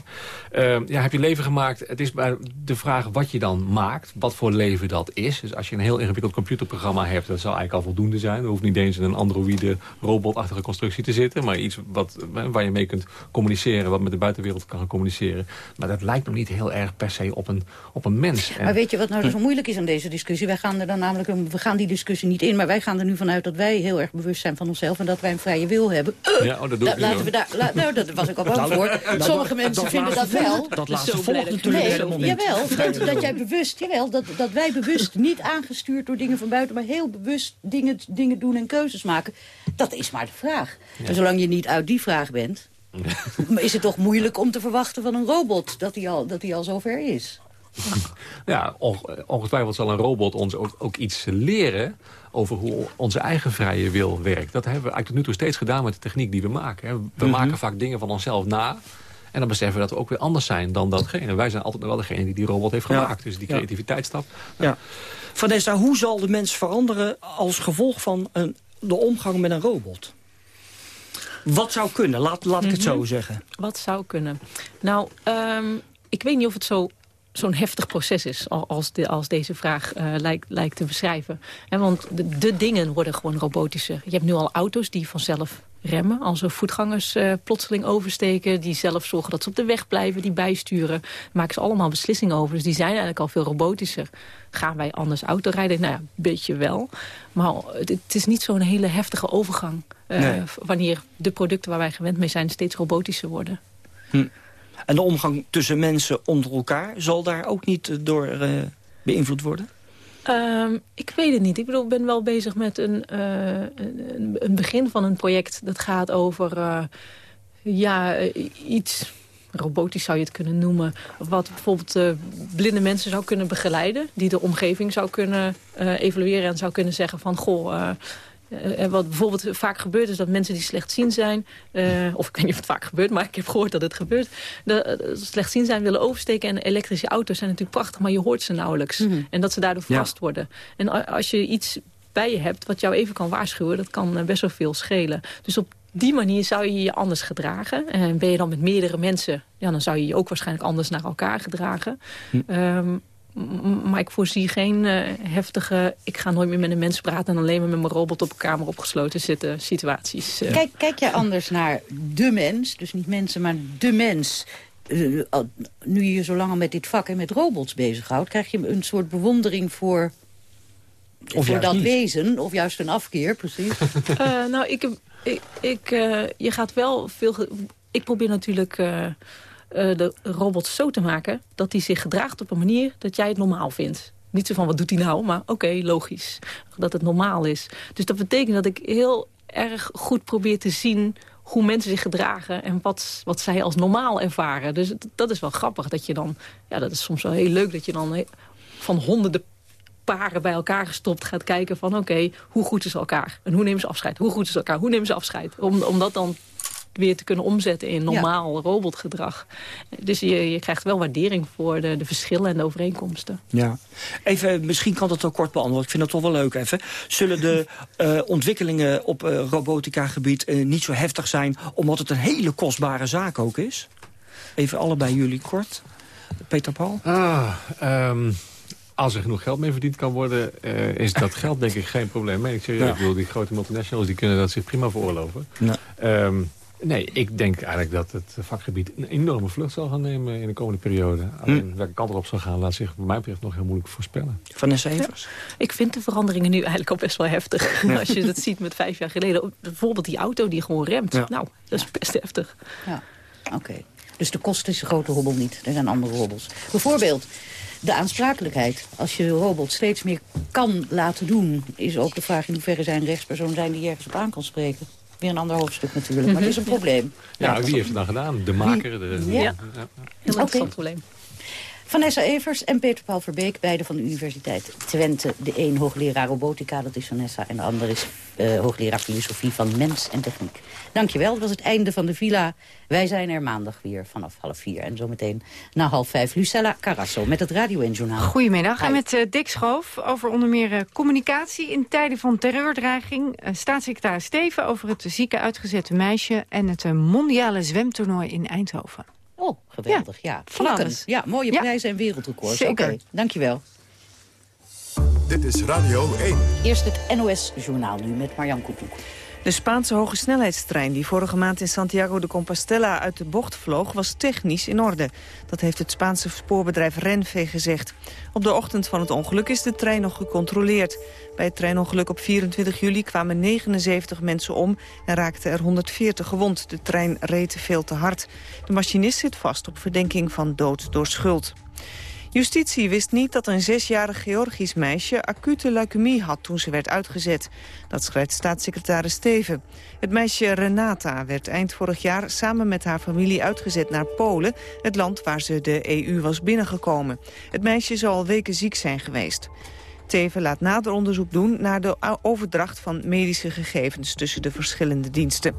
Ehm, ja, heb je leven gemaakt. Het is maar de vraag wat je dan maakt. Wat voor leven dat is. Dus als je een heel ingewikkeld computerprogramma hebt... dat zal eigenlijk al voldoende zijn. Er hoeft niet eens een androïde robotachtige constructie te zitten. Maar iets wat, waar je mee kunt communiceren. Wat met de buitenwereld kan communiceren. Maar dat lijkt nog niet heel erg per se op een, op een mens. Maar weet je wat nou zo moeilijk is aan deze discussie? Wij gaan er dan namelijk, we gaan die discussie niet in. Maar wij gaan er nu vanuit dat wij heel erg bewust zijn van onszelf. En dat wij een vrije wil hebben. Ja, oh, dat doe ik Laten we daar, la, nou, dat was ik al bang voor. Sommige mensen vinden dat wel. Dat laatste volgt natuurlijk nee, helemaal niet. Jawel, dat, dat jij bewust, jawel, dat, dat wij bewust niet aangestuurd door dingen van buiten, maar heel bewust dingen, dingen doen en keuzes maken. Dat is maar de vraag. En zolang je niet uit die vraag bent, is het toch moeilijk om te verwachten van een robot dat hij al, dat hij al zover is. Ja, ongetwijfeld zal een robot ons ook, ook iets leren over hoe onze eigen vrije wil werkt. Dat hebben we eigenlijk tot nu toe steeds gedaan met de techniek die we maken. We Mhm. maken vaak dingen van onszelf na. En dan beseffen we dat we ook weer anders zijn dan datgene. Wij zijn altijd nog wel degene die die robot heeft Ja. gemaakt. Dus die creativiteitsstap. Ja. Vanessa, hoe zal de mens veranderen als gevolg van een, de omgang met een robot? Wat zou kunnen? Laat, laat ik het zo Mhm. zeggen. Wat zou kunnen? Nou, ehm, ik weet niet of het zo zo'n heftig proces is al- als, de, als deze vraag eh, lijkt, lijkt te beschrijven. En want de, de dingen worden gewoon robotischer. Je hebt nu al auto's die vanzelf remmen. Als er voetgangers eh, plotseling oversteken... die zelf zorgen dat ze op de weg blijven, die bijsturen. Daar maken ze allemaal beslissingen over. Dus die zijn eigenlijk al veel robotischer. Gaan wij anders autorijden? Nou ja, een beetje wel. Maar het, het is niet zo'n hele heftige overgang... eh, Nee. wanneer de producten waar wij gewend mee zijn... steeds robotischer worden. Hm. En de omgang tussen mensen onder elkaar... zal daar ook niet eh, door eh, beïnvloed worden? Ehm, ik weet het niet. Ik bedoel, ik ben wel bezig met een, eh, een, een begin van een project. Dat gaat over ja, iets robotisch zou je het kunnen noemen. Wat bijvoorbeeld blinde mensen zou kunnen begeleiden. Die de omgeving zou kunnen eh, evalueren en zou kunnen zeggen van... goh, eh, wat bijvoorbeeld vaak gebeurt is dat mensen die slechtziend zijn... eh, of ik weet niet of het vaak gebeurt, maar ik heb gehoord dat het gebeurt... De, eh, slechtziend zijn willen oversteken. En elektrische auto's zijn natuurlijk prachtig, maar je hoort ze nauwelijks. En dat ze daardoor Ja. vast worden. En als je iets bij je hebt wat jou even kan waarschuwen... dat kan best wel veel schelen. Dus op die manier zou je je anders gedragen. En ben je dan met meerdere mensen... Ja, dan zou je je ook waarschijnlijk anders naar elkaar gedragen. Ehm, m- maar ik voorzie geen eh, heftige... ik ga nooit meer met een mens praten... en alleen maar met mijn robot op een kamer opgesloten zitten situaties. eh. Kijk, kijk jij anders naar de mens, dus niet mensen, maar de mens... Eh, nu je je zo lang al met dit vak en met robots bezighoudt... krijg je een soort bewondering voor, voor juist dat niet. wezen. Of juist een afkeer, precies. Eh, nou, ik, ik, ik, eh, je gaat wel veel... Ik probeer natuurlijk eh, de robot zo te maken... dat hij zich gedraagt op een manier dat jij het normaal vindt. Niet zo van, wat doet hij nou? Maar oké, logisch. Dat het normaal is. Dus dat betekent dat ik heel erg goed probeer te zien hoe mensen zich gedragen en wat, wat zij als normaal ervaren. Dus dat is wel grappig. Dat je dan, ja, dat is soms wel heel leuk dat je dan van honderden paren bij elkaar gestopt gaat kijken van... oké, hoe goed is elkaar? En hoe nemen ze afscheid? Hoe goed is elkaar? Hoe nemen ze afscheid? Om, om dat dan weer te kunnen omzetten in normaal robotgedrag. Dus je, je krijgt wel waardering voor de, de verschillen en de overeenkomsten. Ja. Even, misschien kan dat ook kort beantwoorden. Ik vind dat toch wel leuk even. Zullen de eh, ontwikkelingen op eh, robotica-gebied eh, niet zo heftig zijn... omdat het een hele kostbare zaak ook is? Even allebei jullie kort. Peter Paul? Ah, ehm, als er genoeg geld mee verdiend kan worden... eh, is dat geld denk ik geen probleem. Meen ik serieus. Ja. Ik bedoel, die grote multinationals die kunnen dat zich prima veroorloven. Ja. Ehm, nee, ik denk eigenlijk dat het vakgebied een enorme vlucht zal gaan nemen in de komende periode. Alleen welke kant erop zal gaan, laat zich wat mij betreft nog heel moeilijk voorspellen. Vanessa Evers? Ik vind de veranderingen nu eigenlijk al best wel heftig. Als je dat ziet met vijf jaar geleden. Bijvoorbeeld die auto die gewoon remt. Ja. Nou, dat is best heftig. Ja, oké. Dus de kost is de grote hobbel niet. Er zijn andere hobbels. Bijvoorbeeld de aansprakelijkheid. Als je robot steeds meer kan laten doen... is ook de vraag in hoeverre zij een rechtspersoon zijn... die ergens op aan kan spreken. Weer een ander hoofdstuk natuurlijk, maar het is een probleem. Ja, wie heeft het dan gedaan? De maker? De, Ja. Ja. Heel interessant probleem. Vanessa Evers en Peter Paul Verbeek, beide van de Universiteit Twente. De een hoogleraar robotica, dat is Vanessa, en de ander is uh, hoogleraar filosofie van mens en techniek. Dankjewel, dat was het einde van de villa. Wij zijn er maandag weer vanaf half vier. En zometeen na half vijf Lucella Carrasso met het Radio 1 Journaal. Goedemiddag, en met uh, Dick Schoof over onder meer uh, communicatie in tijden van terreurdreiging. staatssecretaris Steven over het zieke uitgezette meisje en het mondiale zwemtoernooi in Eindhoven. Oh, geweldig. Ja, ja. Ja, mooie prijzen en wereldrecords. Okay, dankjewel. Dit is Radio 1. Eerst het NOS-journaal nu met Marjan Koekoek. De Spaanse hogesnelheidstrein die vorige maand in Santiago de Compostela uit de bocht vloog was technisch in orde. Dat heeft het Spaanse spoorbedrijf Renfe gezegd. Op de ochtend van het ongeluk is de trein nog gecontroleerd. Bij het treinongeluk op 24 juli kwamen 79 mensen om en raakten er 140 gewond. De trein reed veel te hard. De machinist zit vast op verdenking van dood door schuld. Justitie wist niet dat een zesjarig Georgisch meisje acute leukemie had toen ze werd uitgezet. Dat schrijft staatssecretaris Steven. Het meisje Renata werd eind vorig jaar samen met haar familie uitgezet naar Polen, het land waar ze de EU was binnengekomen. Het meisje zou al weken ziek zijn geweest. Teven laat nader onderzoek doen naar de overdracht van medische gegevens tussen de verschillende diensten.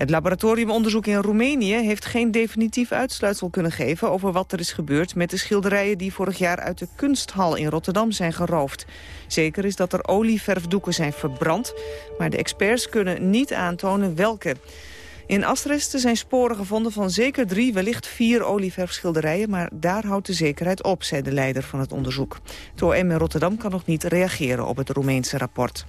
Het laboratoriumonderzoek in Roemenië heeft geen definitief uitsluitsel kunnen geven over wat er is gebeurd met de schilderijen die vorig jaar uit de kunsthal in Rotterdam zijn geroofd. Zeker is dat er olieverfdoeken zijn verbrand, maar de experts kunnen niet aantonen welke. In asresten zijn sporen gevonden van zeker drie, wellicht vier olieverfschilderijen... maar daar houdt de zekerheid op, zei de leider van het onderzoek. Het OM in Rotterdam kan nog niet reageren op het Roemeense rapport.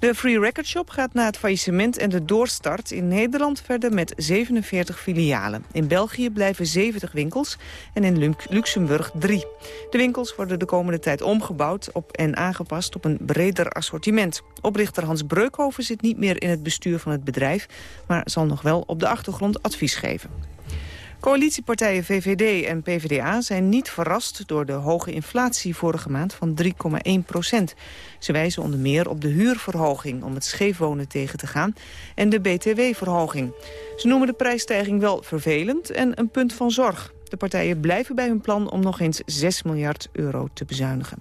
De Free Record Shop gaat na het faillissement en de doorstart in Nederland verder met 47 filialen. In België blijven 70 winkels en in Luxemburg drie. De winkels worden de komende tijd omgebouwd op en aangepast op een breder assortiment. Oprichter Hans Breukhoven zit niet meer in het bestuur van het bedrijf, maar zal nog wel op de achtergrond advies geven. Coalitiepartijen VVD en PvdA zijn niet verrast door de hoge inflatie vorige maand van 3,1 procent. Ze wijzen onder meer op de huurverhoging om het scheefwonen tegen te gaan en de btw-verhoging. Ze noemen de prijsstijging wel vervelend en een punt van zorg. De partijen blijven bij hun plan om nog eens 6 miljard euro te bezuinigen.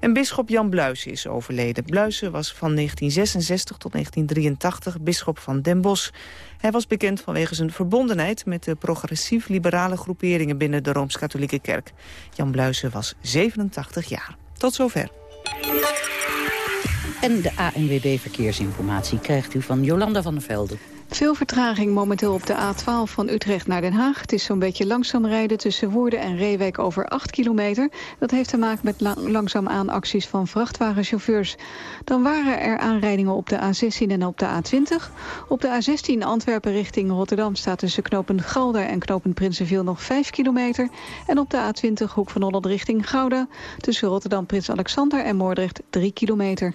En bisschop Jan Bluisen is overleden. Bluisen was van 1966 tot 1983 bisschop van Den Bosch. Hij was bekend vanwege zijn verbondenheid met de progressief-liberale groeperingen binnen de Rooms-Katholieke Kerk. Jan Bluisen was 87 jaar. Tot zover. En de ANWB Verkeersinformatie krijgt u van Jolanda van der Velden. Veel vertraging momenteel op de A12 van Utrecht naar Den Haag. Het is zo'n beetje langzaam rijden tussen Woerden en Reewijk over 8 kilometer. Dat heeft te maken met lang langzaam acties van vrachtwagenchauffeurs. Dan waren er aanrijdingen op de A16 en op de A20. Op de A16 Antwerpen richting Rotterdam staat tussen knooppunt Galder en knooppunt Prinsenviel nog 5 kilometer. En op de A20 Hoek van Holland richting Gouda tussen Rotterdam Prins Alexander en Moordrecht 3 kilometer.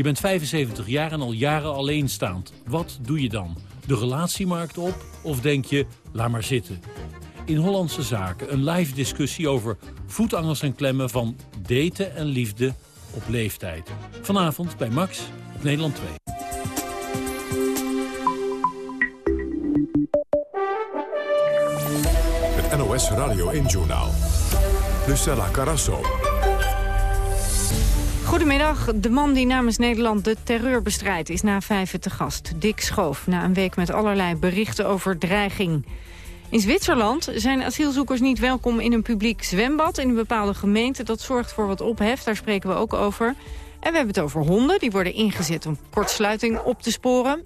Je bent 75 jaar en al jaren alleenstaand. Wat doe je dan? De relatiemarkt op of denk je, laat maar zitten? In Hollandse Zaken een live discussie over voetangels en klemmen van daten en liefde op leeftijd. Vanavond bij Max op Nederland 2. Het NOS Radio 1 Journaal. Lucella Carasso. Goedemiddag. De man die namens Nederland de terreur bestrijdt is na vijven te gast. Dick Schoof, na een week met allerlei berichten over dreiging. In Zwitserland zijn asielzoekers niet welkom in een publiek zwembad... in een bepaalde gemeente. Dat zorgt voor wat ophef, daar spreken we ook over. En we hebben het over honden, die worden ingezet om kortsluiting op te sporen.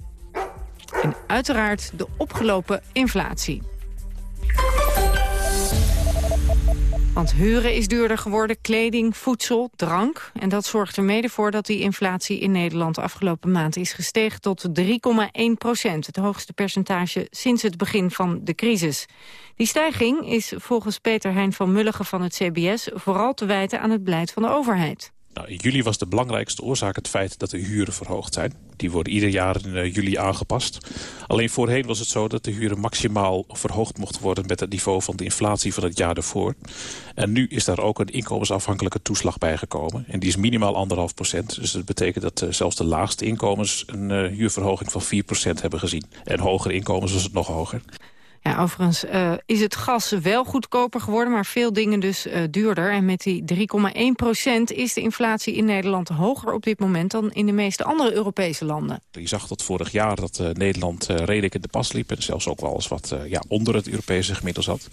En uiteraard de opgelopen inflatie. Want huren is duurder geworden, kleding, voedsel, drank. En dat zorgt er mede voor dat die inflatie in Nederland afgelopen maand is gestegen tot 3,1 procent. Het hoogste percentage sinds het begin van de crisis. Die stijging is volgens Peter Hein van Mulligen van het CBS vooral te wijten aan het beleid van de overheid. Nou, in juli was de belangrijkste oorzaak het feit dat de huren verhoogd zijn. Die worden ieder jaar in uh, juli aangepast. Alleen voorheen was het zo dat de huren maximaal verhoogd mochten worden... met het niveau van de inflatie van het jaar ervoor. En nu is daar ook een inkomensafhankelijke toeslag bijgekomen. En die is minimaal anderhalf procent. Dus dat betekent dat uh, zelfs de laagste inkomens een uh, huurverhoging van 4 procent hebben gezien. En hogere inkomens was het nog hoger. Overigens uh, is het gas wel goedkoper geworden, maar veel dingen dus uh, duurder. En met die 3,1 procent is de inflatie in Nederland hoger op dit moment dan in de meeste andere Europese landen. Je zag tot vorig jaar dat uh, Nederland redelijk in de pas liep en zelfs ook wel eens wat ja, onder het Europese gemiddelde zat.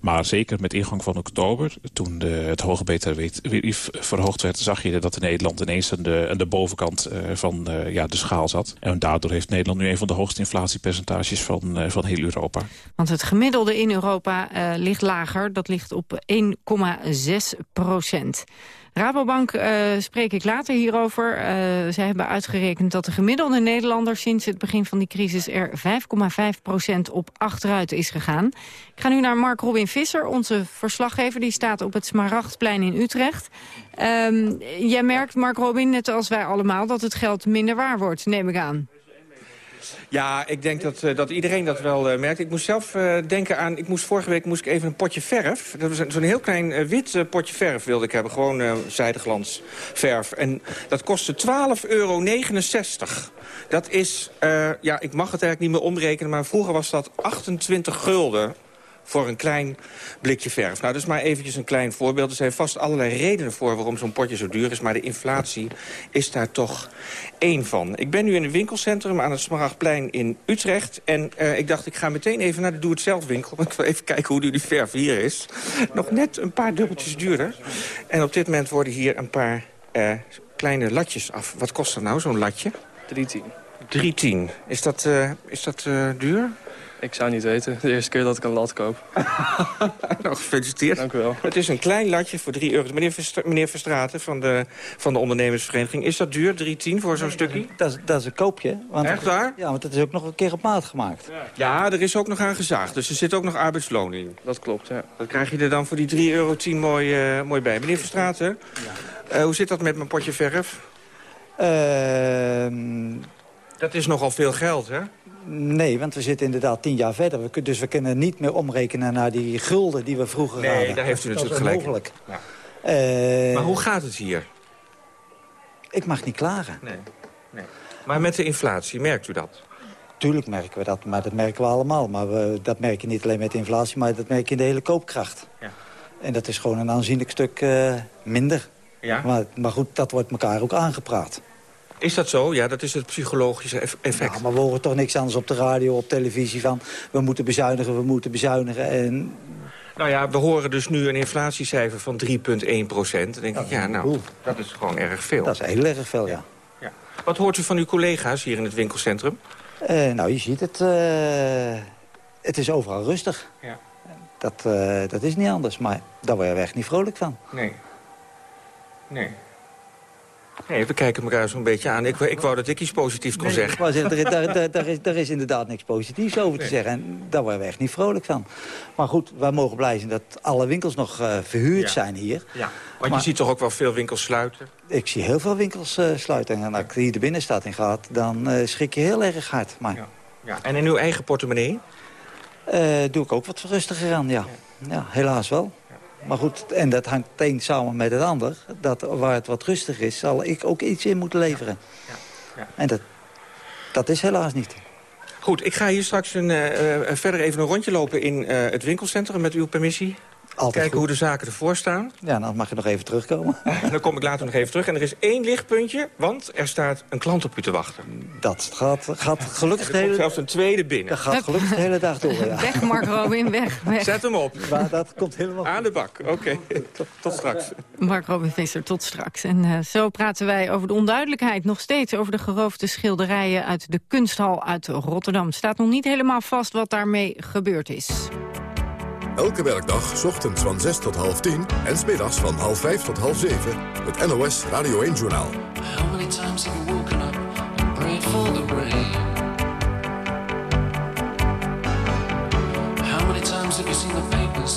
Maar zeker met ingang van oktober, toen de, het hoge btw-tarief verhoogd werd... zag je dat Nederland ineens aan de, de bovenkant uh, van uh, ja, de schaal zat. En daardoor heeft Nederland nu een van de hoogste inflatiepercentages van, uh, van heel Europa. Want het gemiddelde in Europa ligt lager. Dat ligt op 1,6 procent. Rabobank uh, spreek ik later hierover. Uh, zij hebben uitgerekend dat de gemiddelde Nederlander... sinds het begin van die crisis er 5,5% op achteruit is gegaan. Ik ga nu naar Mark Robin Visser, onze verslaggever. Die staat op het Smaragdplein in Utrecht. Um, jij merkt, Mark Robin, net als wij allemaal... dat het geld minder waar wordt, neem ik aan. Ja, ik denk dat, uh, dat iedereen dat wel uh, merkt. Ik moest zelf uh, denken aan... Ik moest, vorige week moest ik even een potje verf. Dat was zo'n heel klein wit potje verf wilde ik hebben. Gewoon zijdeglansverf. En dat kostte 12,69 euro. Dat is... ja, ik mag het eigenlijk niet meer omrekenen... maar vroeger was dat 28 gulden voor een klein blikje verf. Nou, dat is maar eventjes een klein voorbeeld. Er zijn vast allerlei redenen voor waarom zo'n potje zo duur is... maar de inflatie is daar toch één van. Ik ben nu in een winkelcentrum aan het Smaragdplein in Utrecht. En uh, ik dacht, ik ga meteen even naar de Doe-het-zelf winkel. Want ik wil even kijken hoe duur die verf hier is. Nog net een paar dubbeltjes duurder. En op dit moment worden hier een paar uh, kleine latjes af. Wat kost dat nou, zo'n latje? 3,10. 3,10. Is dat, uh, is dat duur? Ik zou niet weten. De eerste keer dat ik een lat koop. nou, gefeliciteerd. Dank u wel. Het is een klein latje voor 3 euro. Meneer, Verstra meneer Verstraten van de, van de ondernemersvereniging. Is dat duur, 3,10 voor zo'n stukje? Dat is, dat is een koopje. Want Echt waar? Ja, want het is ook nog een keer op maat gemaakt. Ja. ja, er is ook nog aan gezaagd. Dus er zit ook nog arbeidsloon in. Dat klopt, ja. Dat krijg je er dan voor die 3,10 euro mooi, uh, mooi bij. Meneer Verstraten, ja. uh, hoe zit dat met mijn potje verf? Uh, dat is nogal veel geld, hè? Nee, want we zitten inderdaad tien jaar verder. We, dus we kunnen niet meer omrekenen naar die gulden die we vroeger nee, hadden. Nee, daar heeft u natuurlijk gelijk. Ja. Uh, maar hoe gaat het hier? Ik mag niet klagen. Nee, nee. Maar met de inflatie, merkt u dat? Tuurlijk merken we dat, maar dat merken we allemaal. Maar we, dat merk je niet alleen met de inflatie, maar dat merk je in de hele koopkracht. Ja. En dat is gewoon een aanzienlijk stuk uh, minder. Ja? Maar, maar goed, dat wordt elkaar ook aangepraat. Is dat zo? Ja, dat is het psychologische effect. Ja, maar we horen toch niks anders op de radio, op televisie van... we moeten bezuinigen, we moeten bezuinigen. En... Nou ja, we horen dus nu een inflatiecijfer van 3,1 procent. Dan denk ik, ja, nou, dat is gewoon erg veel. Dat is heel erg veel, ja. ja. Wat hoort u van uw collega's hier in het winkelcentrum? Uh, nou, je ziet het. Uh, het is overal rustig. Ja. Dat, uh, dat is niet anders, maar daar word je echt niet vrolijk van. Nee. Nee. Nee, we kijken elkaar zo'n beetje aan. Ik, ik wou dat ik iets positiefs kon nee, zeggen. Maar daar, daar, daar, is, daar is inderdaad niks positiefs over te zeggen. En daar worden we echt niet vrolijk van. Maar goed, wij mogen blij zijn dat alle winkels nog uh, verhuurd ja. zijn hier. Ja, want maar, je ziet toch ook wel veel winkels sluiten? Ik zie heel veel winkels uh, sluiten. En als ik hier de binnenstad in ga, dan uh, schrik je heel erg hard. Maar... Ja. Ja. En in uw eigen portemonnee? doe ik ook wat rustiger aan, ja. ja helaas wel. Maar goed, en dat hangt het een samen met het ander. Dat waar het wat rustig is, zal ik ook iets in moeten leveren. Ja. Ja. En dat, dat is helaas niet. Goed, ik ga hier straks een, uh, verder even een rondje lopen in uh, het winkelcentrum met uw permissie. Altijd Kijken goed. hoe de zaken ervoor staan. Ja, dan mag je nog even terugkomen. dan kom ik later nog even terug. En er is één lichtpuntje, want er staat een klant op u te wachten. Dat gaat, gaat gelukkig er de hele... zelfs een tweede binnen. Dat gaat gelukkig de hele dag door, ja. Weg, Mark Robin, weg, weg. Zet hem op. Maar dat komt helemaal Aan de bak, oké. Okay. tot, tot, straks. Mark Robin Visser, tot straks. En uh, zo praten wij over de onduidelijkheid nog steeds... over de geroofde schilderijen uit de kunsthal uit Rotterdam. Het staat nog niet helemaal vast wat daarmee gebeurd is. Elke werkdag, ochtends van 6 tot half 10 en smiddags van half 5 tot half 7. Het NOS Radio 1-journaal. How many times have you seen the papers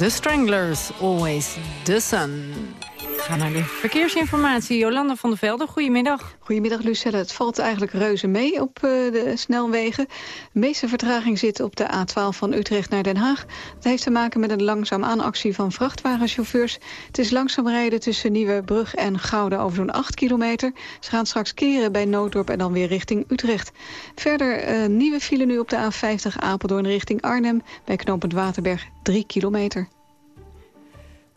The Stranglers, always the sun. We gaan naar de verkeersinformatie. Jolanda van der Velde, goedemiddag. Goedemiddag Lucelle. Het valt eigenlijk reuze mee op eh, de snelwegen. De meeste vertraging zit op de A12 van Utrecht naar Den Haag. Dat heeft te maken met een langzaam aanactie van vrachtwagenchauffeurs. Het is langzaam rijden tussen Nieuwebrug en Gouda over zo'n 8 kilometer. Ze gaan straks keren bij Nooddorp en dan weer richting Utrecht. Verder eh, nieuwe file nu op de A50 Apeldoorn richting Arnhem... bij knooppunt Waterberg 3 kilometer.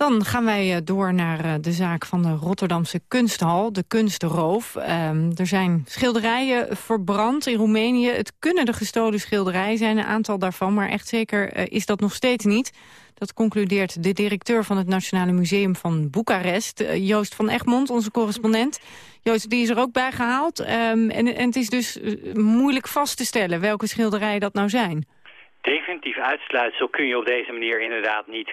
Dan gaan wij eh, door naar eh, de zaak van de Rotterdamse kunsthal, de kunstroof. Ehm, er zijn schilderijen verbrand in Roemenië. Het kunnen de gestolen schilderijen zijn, een aantal daarvan... maar echt zeker eh, is dat nog steeds niet. Dat concludeert de directeur van het Nationale Museum van Boekarest... Joost van Egmond, onze correspondent. Joost, die is er ook bij gehaald. Ehm, en, en het is dus moeilijk vast te stellen welke schilderijen dat nou zijn. Definitief uitsluitsel kun je op deze manier inderdaad niet,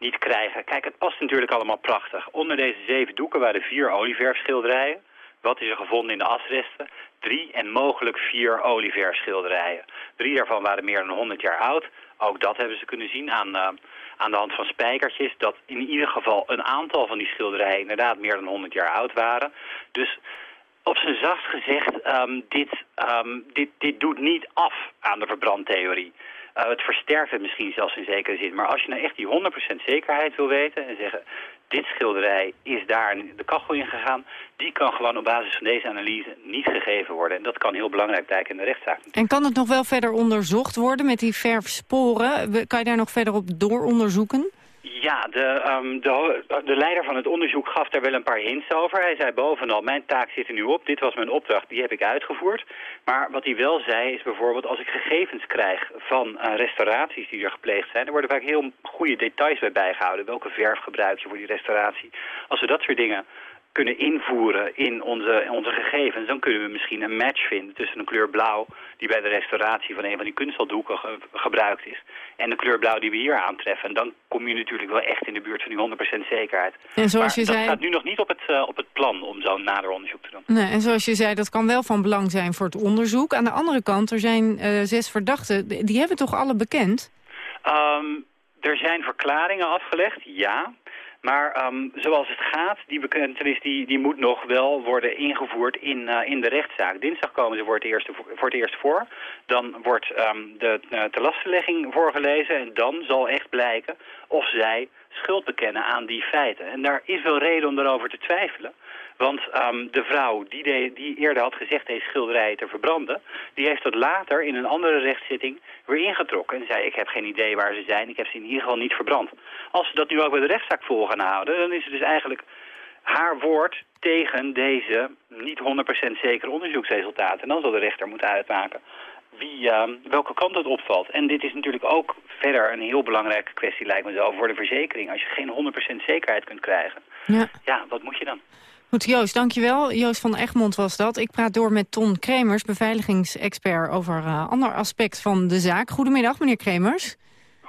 niet krijgen. Kijk, het past natuurlijk allemaal prachtig. Onder deze zeven doeken waren vier olieverfschilderijen. Wat is er gevonden in de asresten? Drie en mogelijk vier olieverfschilderijen. Drie daarvan waren meer dan 100 jaar oud. Ook dat hebben ze kunnen zien aan, eh, aan de hand van spijkertjes. Dat in ieder geval een aantal van die schilderijen inderdaad meer dan 100 jaar oud waren. Dus Op zijn zacht gezegd, ehm, dit, ehm, dit, dit doet niet af aan de verbrandtheorie. Uh, het versterkt het misschien zelfs in zekere zin. Maar als je nou echt die 100% zekerheid wil weten en zeggen... dit schilderij is daar de kachel in gegaan... die kan gewoon op basis van deze analyse niet gegeven worden. En dat kan heel belangrijk blijken in de rechtszaak. En kan het nog wel verder onderzocht worden met die verfsporen? Kan je daar nog verder op dooronderzoeken? Ja, de, um, de, de, leider van het onderzoek gaf daar wel een paar hints over. Hij zei bovenal, mijn taak zit er nu op, dit was mijn opdracht, die heb ik uitgevoerd. Maar wat hij wel zei is bijvoorbeeld, als ik gegevens krijg van uh, restauraties die er gepleegd zijn... er worden vaak heel goede details bij bijgehouden. Welke verf gebruik je voor die restauratie? Als we dat soort dingen kunnen invoeren in onze, onze gegevens... dan kunnen we misschien een match vinden tussen een kleur blauw... die bij de restauratie van een van die kunsteldoeken gebruikt is... en de kleur blauw die we hier aantreffen. En dan kom je natuurlijk wel echt in de buurt van die 100% zekerheid. En zoals maar je dat zei... staat nu nog niet op het, uh, op het plan om zo'n nader onderzoek te doen. Nee, en zoals je zei, dat kan wel van belang zijn voor het onderzoek. Aan de andere kant, er zijn uh, zes verdachten. Die hebben toch alle bekend? Um, er zijn verklaringen afgelegd, ja... Maar um, zoals het gaat, die bekentenis die, die moet nog wel worden ingevoerd in, uh, in de rechtszaak. Dinsdag komen ze voor het eerst voor. Het eerst voor. Dan wordt um, de uh, telastenlegging voorgelezen en dan zal echt blijken of zij schuld bekennen aan die feiten. En daar is wel reden om daarover te twijfelen. Want um, de vrouw die, die eerder had gezegd deze schilderijen te verbranden... die heeft dat later in een andere rechtszitting weer ingetrokken. En zei, ik heb geen idee waar ze zijn, ik heb ze in ieder geval niet verbrand. Als ze dat nu ook bij de rechtszaak vol gaan houden... dan is het dus eigenlijk haar woord tegen deze niet 100% zekere onderzoeksresultaten. En dan zal de rechter moeten uitmaken wie, uh, welke kant het opvalt. En dit is natuurlijk ook verder een heel belangrijke kwestie, lijkt me zo, voor de verzekering. Als je geen 100% zekerheid kunt krijgen, ja. ja, wat moet je dan? Goed, Joost, dankjewel. Joost van Egmond was dat. Ik praat door met Ton Kremers, beveiligingsexpert... over een uh, ander aspect van de zaak. Goedemiddag, meneer Kremers.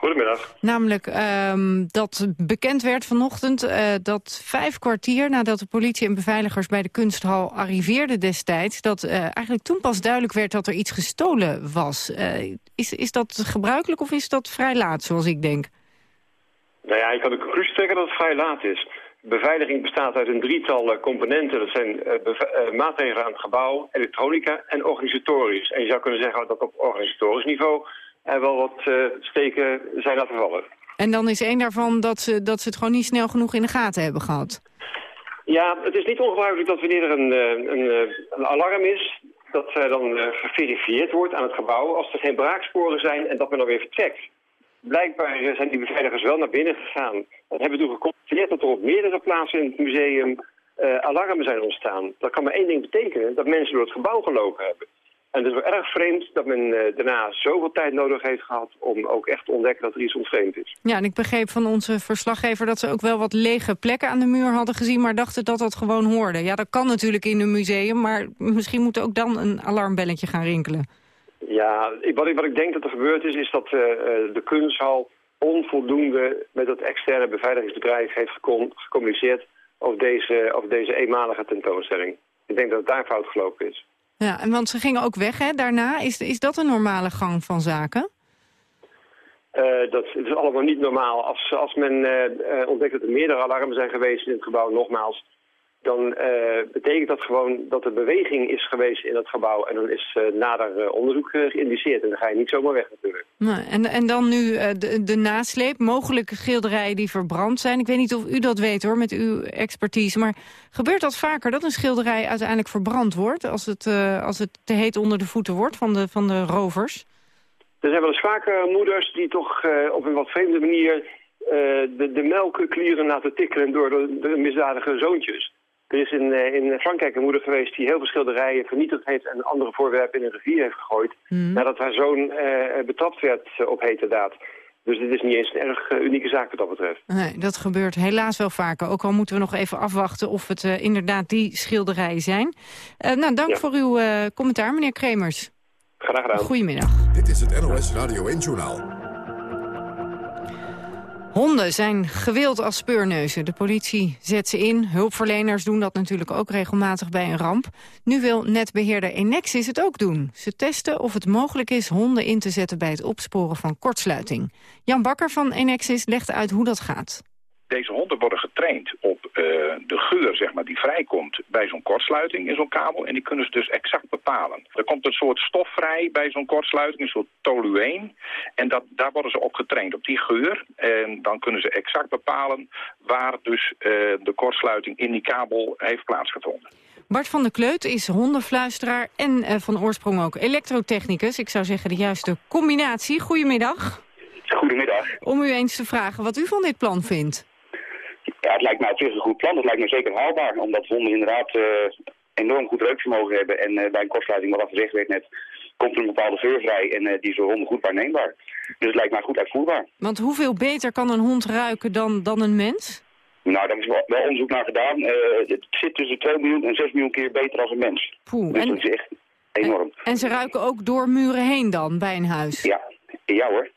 Goedemiddag. Namelijk um, dat bekend werd vanochtend uh, dat vijf kwartier nadat de politie en beveiligers bij de kunsthal arriveerden destijds... dat uh, eigenlijk toen pas duidelijk werd dat er iets gestolen was. Uh, is, is dat gebruikelijk of is dat vrij laat, zoals ik denk? Nou ja, je kan de conclusie trekken dat het vrij laat is. Beveiliging bestaat uit een drietal componenten. Dat zijn maatregelen aan het gebouw, elektronica en organisatorisch. En je zou kunnen zeggen dat op organisatorisch niveau er wel wat uh, steken zijn laten vallen. En dan is één daarvan dat ze, dat ze het gewoon niet snel genoeg in de gaten hebben gehad? Ja, het is niet ongebruikelijk dat wanneer er een, een, een alarm is... dat er dan geverifieerd wordt aan het gebouw als er geen braaksporen zijn en dat men dan weer vertrekt. Blijkbaar zijn die beveiligers wel naar binnen gegaan. En hebben toen geconstateerd dat er op meerdere plaatsen in het museum uh, alarmen zijn ontstaan. Dat kan maar één ding betekenen, dat mensen door het gebouw gelopen hebben. En het is wel erg vreemd dat men uh, daarna zoveel tijd nodig heeft gehad... om ook echt te ontdekken dat er iets ontvreemd is. Ja, en ik begreep van onze verslaggever dat ze ook wel wat lege plekken aan de muur hadden gezien... maar dachten dat dat gewoon hoorde. Ja, dat kan natuurlijk in een museum, maar misschien moet ook dan een alarmbelletje gaan rinkelen. Ja, wat ik, wat ik denk dat er gebeurd is, is dat uh, de kunsthal onvoldoende met het externe beveiligingsbedrijf heeft gecommuniceerd over deze, over deze eenmalige tentoonstelling. Ik denk dat het daar fout gelopen is. Ja, en want ze gingen ook weg hè, daarna. Is, is dat een normale gang van zaken? Uh, dat is allemaal niet normaal. Als, als men uh, ontdekt dat er meerdere alarmen zijn geweest in het gebouw, nogmaals dan uh, betekent dat gewoon dat er beweging is geweest in het gebouw. En dan is uh, nader uh, onderzoek geïndiceerd. En dan ga je niet zomaar weg natuurlijk. Nou, en, en dan nu de, de nasleep, mogelijke schilderijen die verbrand zijn. Ik weet niet of u dat weet hoor, met uw expertise. Maar gebeurt dat vaker, dat een schilderij uiteindelijk verbrand wordt... als het, als het te heet onder de voeten wordt van de, van de rovers? Er zijn wel eens vaker moeders die toch op een wat vreemde manier... de, de melkklieren laten tikkelen door de, de misdadige zoontjes. Er is in, uh, in Frankrijk een moeder geweest die heel veel schilderijen vernietigd heeft en andere voorwerpen in een rivier heeft gegooid. Mm. Nadat haar zoon uh, betrapt werd op hete daad. Dus dit is niet eens een erg unieke zaak wat dat betreft. Nee, dat gebeurt helaas wel vaker. Ook al moeten we nog even afwachten of het inderdaad die schilderijen zijn. nou, dank ja. voor uw commentaar, meneer Kremers. Graag gedaan. Goedemiddag. Dit is het NOS Radio 1 Journaal. Honden zijn gewild als speurneuzen. De politie zet ze in. Hulpverleners doen dat natuurlijk ook regelmatig bij een ramp. Nu wil netbeheerder Enexis het ook doen. Ze testen of het mogelijk is honden in te zetten bij het opsporen van kortsluiting. Jan Bakker van Enexis legt uit hoe dat gaat. Deze honden worden getraind op uh, de geur zeg maar, maar, die vrijkomt bij zo'n kortsluiting in zo'n kabel. En die kunnen ze dus exact bepalen. Er komt een soort stof vrij bij zo'n kortsluiting, een soort tolueen. En dat, daar worden ze op getraind, op die geur. En dan kunnen ze exact bepalen waar dus eh, de kortsluiting in die kabel heeft plaatsgevonden. Bart van der Kleut is hondenfluisteraar en eh, van oorsprong ook elektrotechnicus. Ik zou zeggen de juiste combinatie. Goedemiddag. Goedemiddag. Om u eens te vragen wat u van dit plan vindt. Ja, het lijkt mij op zich een goed plan. Het lijkt mij zeker haalbaar, omdat honden inderdaad uh, enorm goed reukvermogen hebben. En uh, bij een kortsluiting, wat al gezegd werd net, komt er een bepaalde geur vrij en uh, die is voor honden goed waarneembaar. Dus het lijkt mij goed uitvoerbaar. Want hoeveel beter kan een hond ruiken dan, dan een mens? Nou, daar is wel, wel onderzoek naar gedaan. het zit tussen 2 miljoen en 6 miljoen keer beter als een mens. Poeh, dus en, dat is echt enorm. En, en ze ruiken ook door muren heen dan, bij een huis? Ja, ja hoor.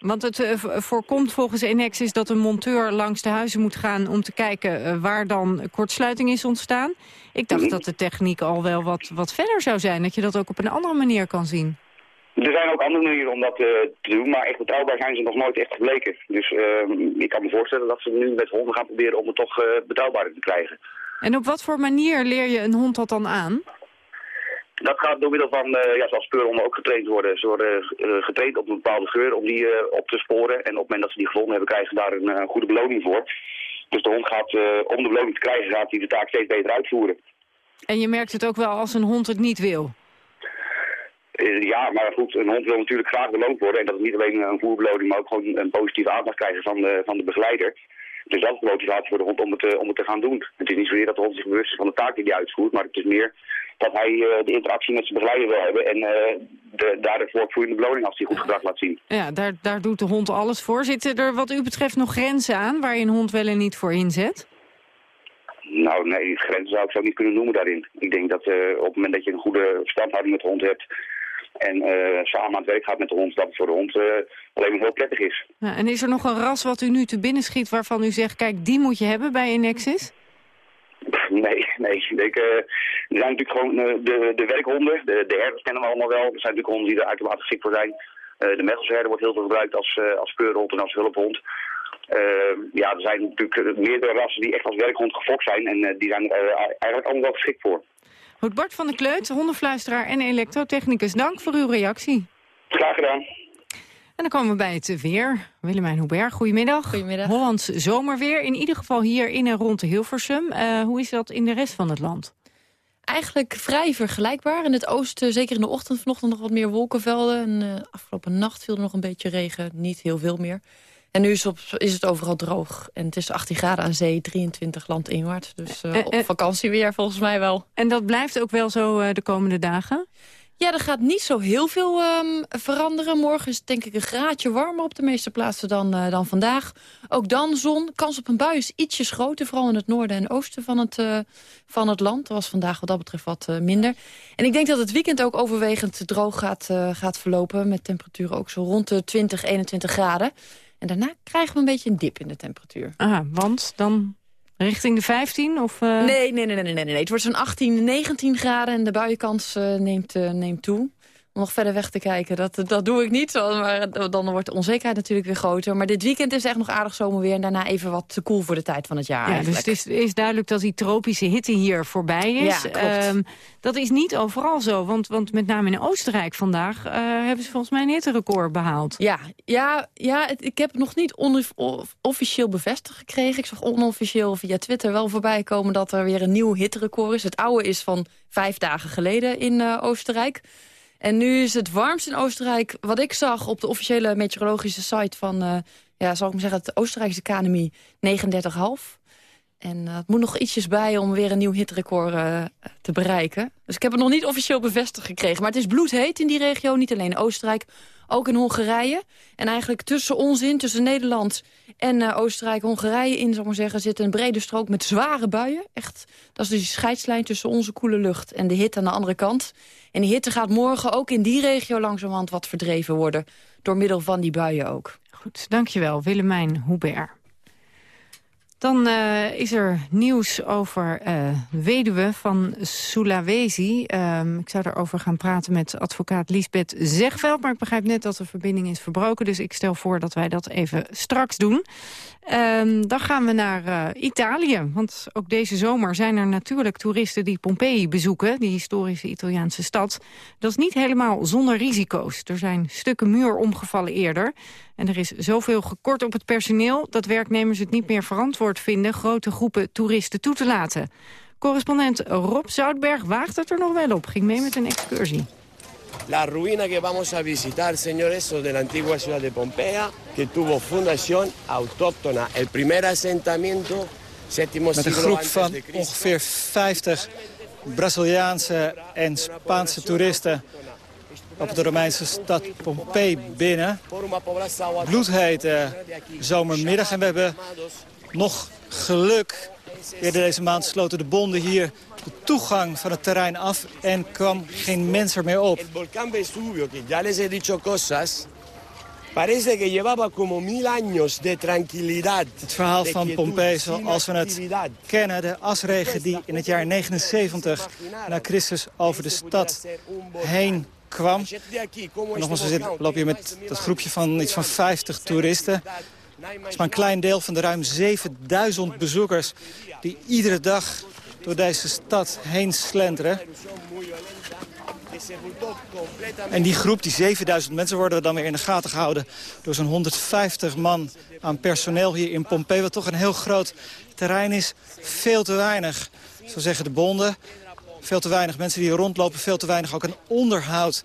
Want het uh, voorkomt volgens Enexis dat een monteur langs de huizen moet gaan... om te kijken uh, waar dan kortsluiting is ontstaan. Ik dacht Mhm. dat de techniek al wel wat, wat verder zou zijn. Dat je dat ook op een andere manier kan zien. Er zijn ook andere manieren om dat uh, te doen, maar echt betrouwbaar zijn ze nog nooit echt gebleken. Dus ik kan me voorstellen dat ze nu met honden gaan proberen om het toch betrouwbaarder te krijgen. En op wat voor manier leer je een hond dat dan aan? Dat gaat door middel van, uh, ja, zoals speurhonden ook getraind worden. Ze worden uh, getraind op een bepaalde geur om die uh, op te sporen. En op het moment dat ze die gevonden hebben, krijgen ze daar een, een goede beloning voor. Dus de hond gaat, om de beloning te krijgen, gaat hij de taak steeds beter uitvoeren. En je merkt het ook wel als een hond het niet wil? ja, maar goed, een hond wil natuurlijk graag beloond worden. En dat is niet alleen een voerbeloning, maar ook gewoon een positieve aandacht krijgen van de, van de begeleider. Is de motivatie voor de hond om het, om het te gaan doen. Het is niet zozeer dat de hond zich bewust is van de taak die hij uitvoert, maar het is meer dat hij uh, de interactie met zijn begeleider wil hebben en uh, de, daar de voortvloeiende beloning als hij goed gedrag laat zien. Ja, daar, daar doet de hond alles voor. Zitten er wat u betreft nog grenzen aan waar je een hond wel en niet voor inzet? Nou, nee, grenzen zou ik zo niet kunnen noemen daarin. Ik denk dat uh, op het moment dat je een goede verstandhouding met de hond hebt en samen aan het werk gaat met de hond, dat het voor de hond alleen maar heel prettig is. Ja, en is er nog een ras wat u nu te binnen schiet waarvan u zegt, kijk, die moet je hebben bij Enexis? Nee, nee. Ik, uh, er zijn natuurlijk gewoon uh, de, de werkhonden. De, de herders kennen we allemaal wel. Er zijn natuurlijk honden die er uitermate geschikt voor zijn. Uh, de mechelsherder wordt heel veel gebruikt als, als speurhond en als hulphond. ja, er zijn natuurlijk meerdere rassen die echt als werkhond gefokt zijn. En die zijn er eigenlijk allemaal wel geschikt voor. Goed, Bart van der Kleut, hondenfluisteraar en elektrotechnicus. Dank voor uw reactie. Graag gedaan. En dan komen we bij het weer. Willemijn Hubert, goedemiddag. Goedemiddag. Hollands zomerweer, in ieder geval hier in en rond Hilversum. Uh, hoe is dat in de rest van het land? Eigenlijk vrij vergelijkbaar. In het oosten, zeker in de ochtend vanochtend nog wat meer wolkenvelden. En uh, afgelopen nacht viel er nog een beetje regen, niet heel veel meer. En nu is, op, is het overal droog. En het is 18 graden aan zee, 23 landinwaarts. Dus uh, op vakantieweer volgens mij wel. En dat blijft ook wel zo de komende dagen? Ja, er gaat niet zo heel veel um, veranderen. Morgen is het denk ik een graadje warmer op de meeste plaatsen dan, uh, dan vandaag. Ook dan zon. Kans op een bui is ietsjes groter, vooral in het noorden en oosten van het, uh, van het land. Dat was vandaag wat dat betreft wat uh, minder. En ik denk dat het weekend ook overwegend droog gaat, gaat verlopen. Met temperaturen ook zo rond de 20, 21 graden. En daarna krijgen we een beetje een dip in de temperatuur. Ah, want dan Richting de 15? Of, uh... nee, nee, nee, nee, nee, nee. Het wordt zo'n 18, 19 graden en de buienkans uh, neemt, uh, neemt toe. Om nog verder weg te kijken, dat, dat doe ik niet. Maar dan wordt de onzekerheid natuurlijk weer groter. Maar dit weekend is echt nog aardig zomerweer. En daarna even wat te koel voor de tijd van het jaar. Ja, dus het is, is, duidelijk dat die tropische hitte hier voorbij is. Ja, um, dat is niet overal zo. Want, want met name in Oostenrijk vandaag uh, hebben ze volgens mij een hitterecord behaald. Ja, ja, ja het, ik heb het nog niet officieel bevestigd gekregen. Ik zag onofficieel via Twitter wel voorbij komen dat er weer een nieuw hitterecord is. Het oude is van vijf dagen geleden in uh, Oostenrijk. En nu is het warmst in Oostenrijk, wat ik zag op de officiële meteorologische site van, uh, ja, zal ik maar zeggen, het Oostenrijkse Academie, 39,5. En uh, het moet nog ietsjes bij om weer een nieuw hitrecord uh, te bereiken. Dus ik heb het nog niet officieel bevestigd gekregen. Maar het is bloedheet in die regio, niet alleen Oostenrijk, ook in Hongarije. En eigenlijk tussen ons in, tussen Nederland en uh, Oostenrijk, Hongarije in, zal ik maar zeggen, zit een brede strook met zware buien. Echt, dat is dus die scheidslijn tussen onze koele lucht en de hitte aan de andere kant. En die hitte gaat morgen ook in die regio langzamerhand wat verdreven worden. Door middel van die buien ook. Goed, dankjewel Willemijn Hubert. Dan uh, is er nieuws over uh, weduwe van Sulawesi. Um, ik zou daarover gaan praten met advocaat Lisbeth Zegveld. Maar ik begrijp net dat de verbinding is verbroken. Dus ik stel voor dat wij dat even straks doen. Um, dan gaan we naar uh, Italië. Want ook deze zomer zijn er natuurlijk toeristen die Pompeii bezoeken. Die historische Italiaanse stad. Dat is niet helemaal zonder risico's. Er zijn stukken muur omgevallen eerder. En er is zoveel gekort op het personeel... dat werknemers het niet meer verantwoord vinden... grote groepen toeristen toe te laten. Correspondent Rob Zoutberg waagt het er nog wel op. Ging mee met een excursie. La ruina que vamos a visitar, señores, de la antigua ciudad de Pompeya, que tuvo fundación autóctona. El primer asentamiento, séptimo Met een groep van ongeveer 50 Braziliaanse en Spaanse toeristen op de Romeinse stad Pompeii binnen. Bloedhete zomermiddag en we hebben nog geluk. Eerder deze maand sloten de bonden hier de toegang van het terrein af en kwam geen mens er meer op. Parece que llevaba como mil años de tranquilidad. Het verhaal van Pompeii zoals we het kennen. De asregen die in het jaar 79 na Christus over de stad heen kwam. En nogmaals, we lopen hier met dat groepje van iets van 50 toeristen. Het is maar een klein deel van de ruim 7000 bezoekers... die iedere dag door deze stad heen slenteren. En die groep, die 7000 mensen, worden dan weer in de gaten gehouden... door zo'n 150 man aan personeel hier in Pompeii... wat toch een heel groot terrein is. Veel te weinig, zo zeggen de bonden. Veel te weinig mensen die rondlopen. Veel te weinig ook een onderhoud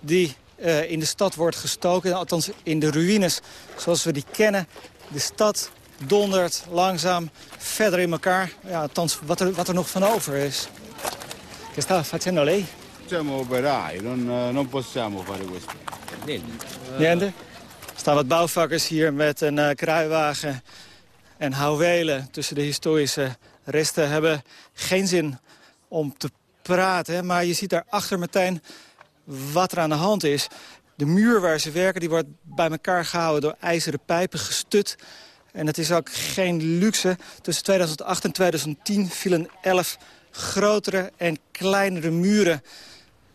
die uh, in de stad wordt gestoken. Althans in de ruïnes zoals we die kennen. De stad dondert langzaam verder in elkaar. Ja, althans wat er, wat er nog van over is. Che sta facendo lei? Siamo operai, non, eh, non possiamo fare questo. Niente? Er staan wat bouwvakkers hier met een uh, kruiwagen en houwelen tussen de historische resten. Hebben geen zin om te praten. Maar je ziet daarachter meteen wat er aan de hand is. De muur waar ze werken die wordt bij elkaar gehouden door ijzeren pijpen gestut. En het is ook geen luxe. Tussen 2008 en 2010 vielen 11 grotere en kleinere muren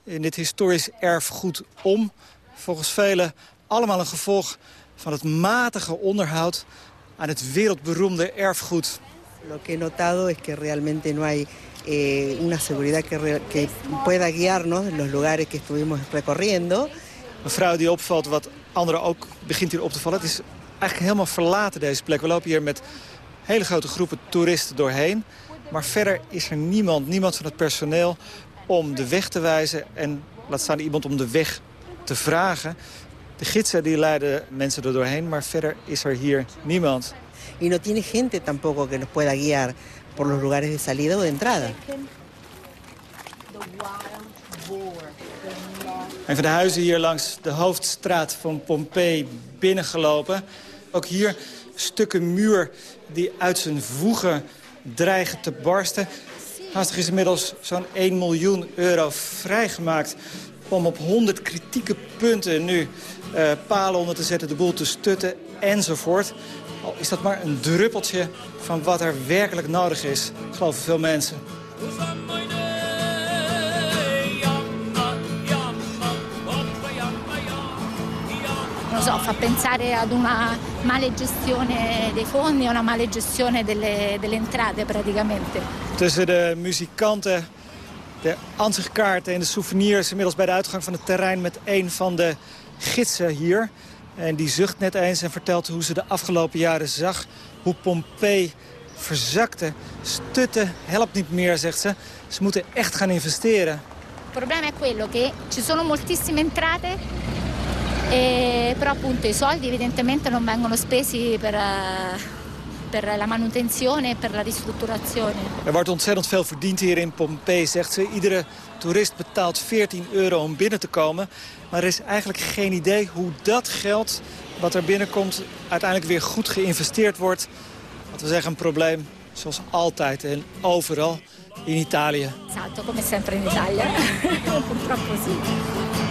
in dit historisch erfgoed om. Volgens velen allemaal een gevolg van het matige onderhoud aan het wereldberoemde erfgoed. Lo que he notado es que realmente no eh, una seguridad que, que pueda guiarnos en los lugares que estuvimos recorriendo. Een vrouw die opvalt, wat anderen ook begint hier op te vallen. Het is eigenlijk helemaal verlaten deze plek. We lopen hier met hele grote groepen toeristen doorheen. Maar verder is er niemand, niemand van het personeel om de weg te wijzen. En laat staan iemand om de weg te vragen. De gidsen die leiden mensen er doorheen, maar verder is er hier niemand. Y no tiene gente tampoco que nos pueda guiar por los lugares de salida o de entrada. Een van de huizen hier langs de hoofdstraat van Pompeii binnengelopen. Ook hier stukken muur die uit zijn voegen dreigen te barsten. Haastig is inmiddels zo'n 1 miljoen euro vrijgemaakt... om op 100 kritieke punten nu uh, palen onder te zetten, de boel te stutten enzovoort. Al is dat maar een druppeltje van wat er werkelijk nodig is, geloven veel mensen. non so, fa pensare ad una male gestione dei fondi, una male gestione delle, delle entrate praticamente. Tussen de muzikanten, de ansichtkaarten en de souvenirs... inmiddels bij de uitgang van het terrein met een van de gidsen hier. En die zucht net eens en vertelt hoe ze de afgelopen jaren zag... hoe Pompeii verzakte, stutte, helpt niet meer, zegt ze. Ze moeten echt gaan investeren. Il problema è quello che ci sono moltissime entrate E, però appunto i soldi evidentemente non vengono spesi per, uh, per la manutenzione e per la ristrutturazione. Er wordt ontzettend veel verdiend hier in Pompeii, zegt ze. Iedere toerist betaalt 14 euro om binnen te komen. Maar er is eigenlijk geen idee hoe dat geld wat er binnenkomt... uiteindelijk weer goed geïnvesteerd wordt. Wat we zeggen, een probleem zoals altijd en overal in Italië. Esatto, come sempre in Italia. Purtroppo sì.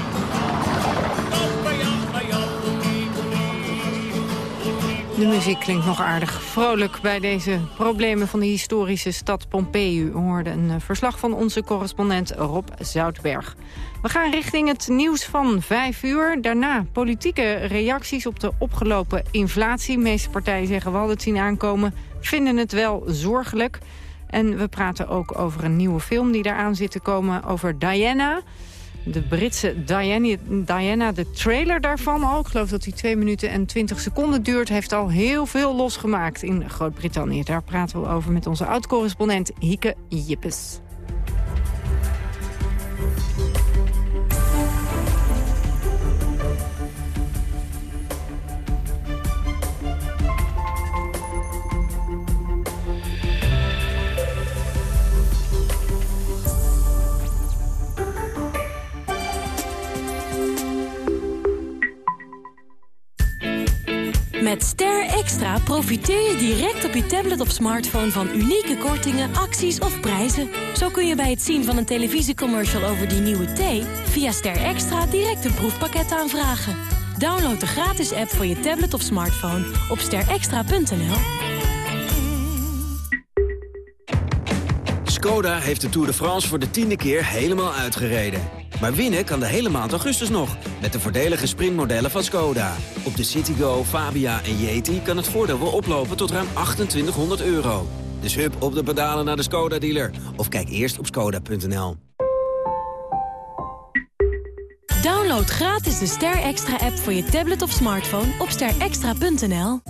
De muziek klinkt nog aardig vrolijk bij deze problemen van de historische stad Pompeii. U hoorde een eh, verslag van onze correspondent Rob Zoutberg. We gaan richting het nieuws van vijf uur. Daarna politieke reacties op de opgelopen inflatie. De meeste partijen zeggen we hadden het zien aankomen. Vinden het wel zorgelijk. En we praten ook over een nieuwe film die eraan zit te komen over Diana... De Britse Diana, Diana, de trailer daarvan al, ik geloof dat die 2 minuten en 20 seconden duurt... heeft al heel veel losgemaakt in Groot-Brittannië. Daar praten we over met onze oud-correspondent Hieke Jippes. Met Ster Extra profiteer je direct op je tablet of smartphone van unieke kortingen, acties of prijzen. Zo kun je bij het zien van een televisiecommercial over die nieuwe thee... via Ster Extra direct een proefpakket aanvragen. Download de gratis app voor je tablet of smartphone op sterextra.nl. Skoda heeft de Tour de France voor de tiende keer helemaal uitgereden. Maar winnen kan de hele maand augustus nog, met de voordelige sprintmodellen van Skoda. Op de Citigo, Fabia en Yeti kan het voordeel wel oplopen tot ruim 2800 euro. Dus hup op de pedalen naar de Skoda-dealer. Of kijk eerst op skoda.nl. Download gratis de Ster Extra app voor je tablet of smartphone op sterextra.nl.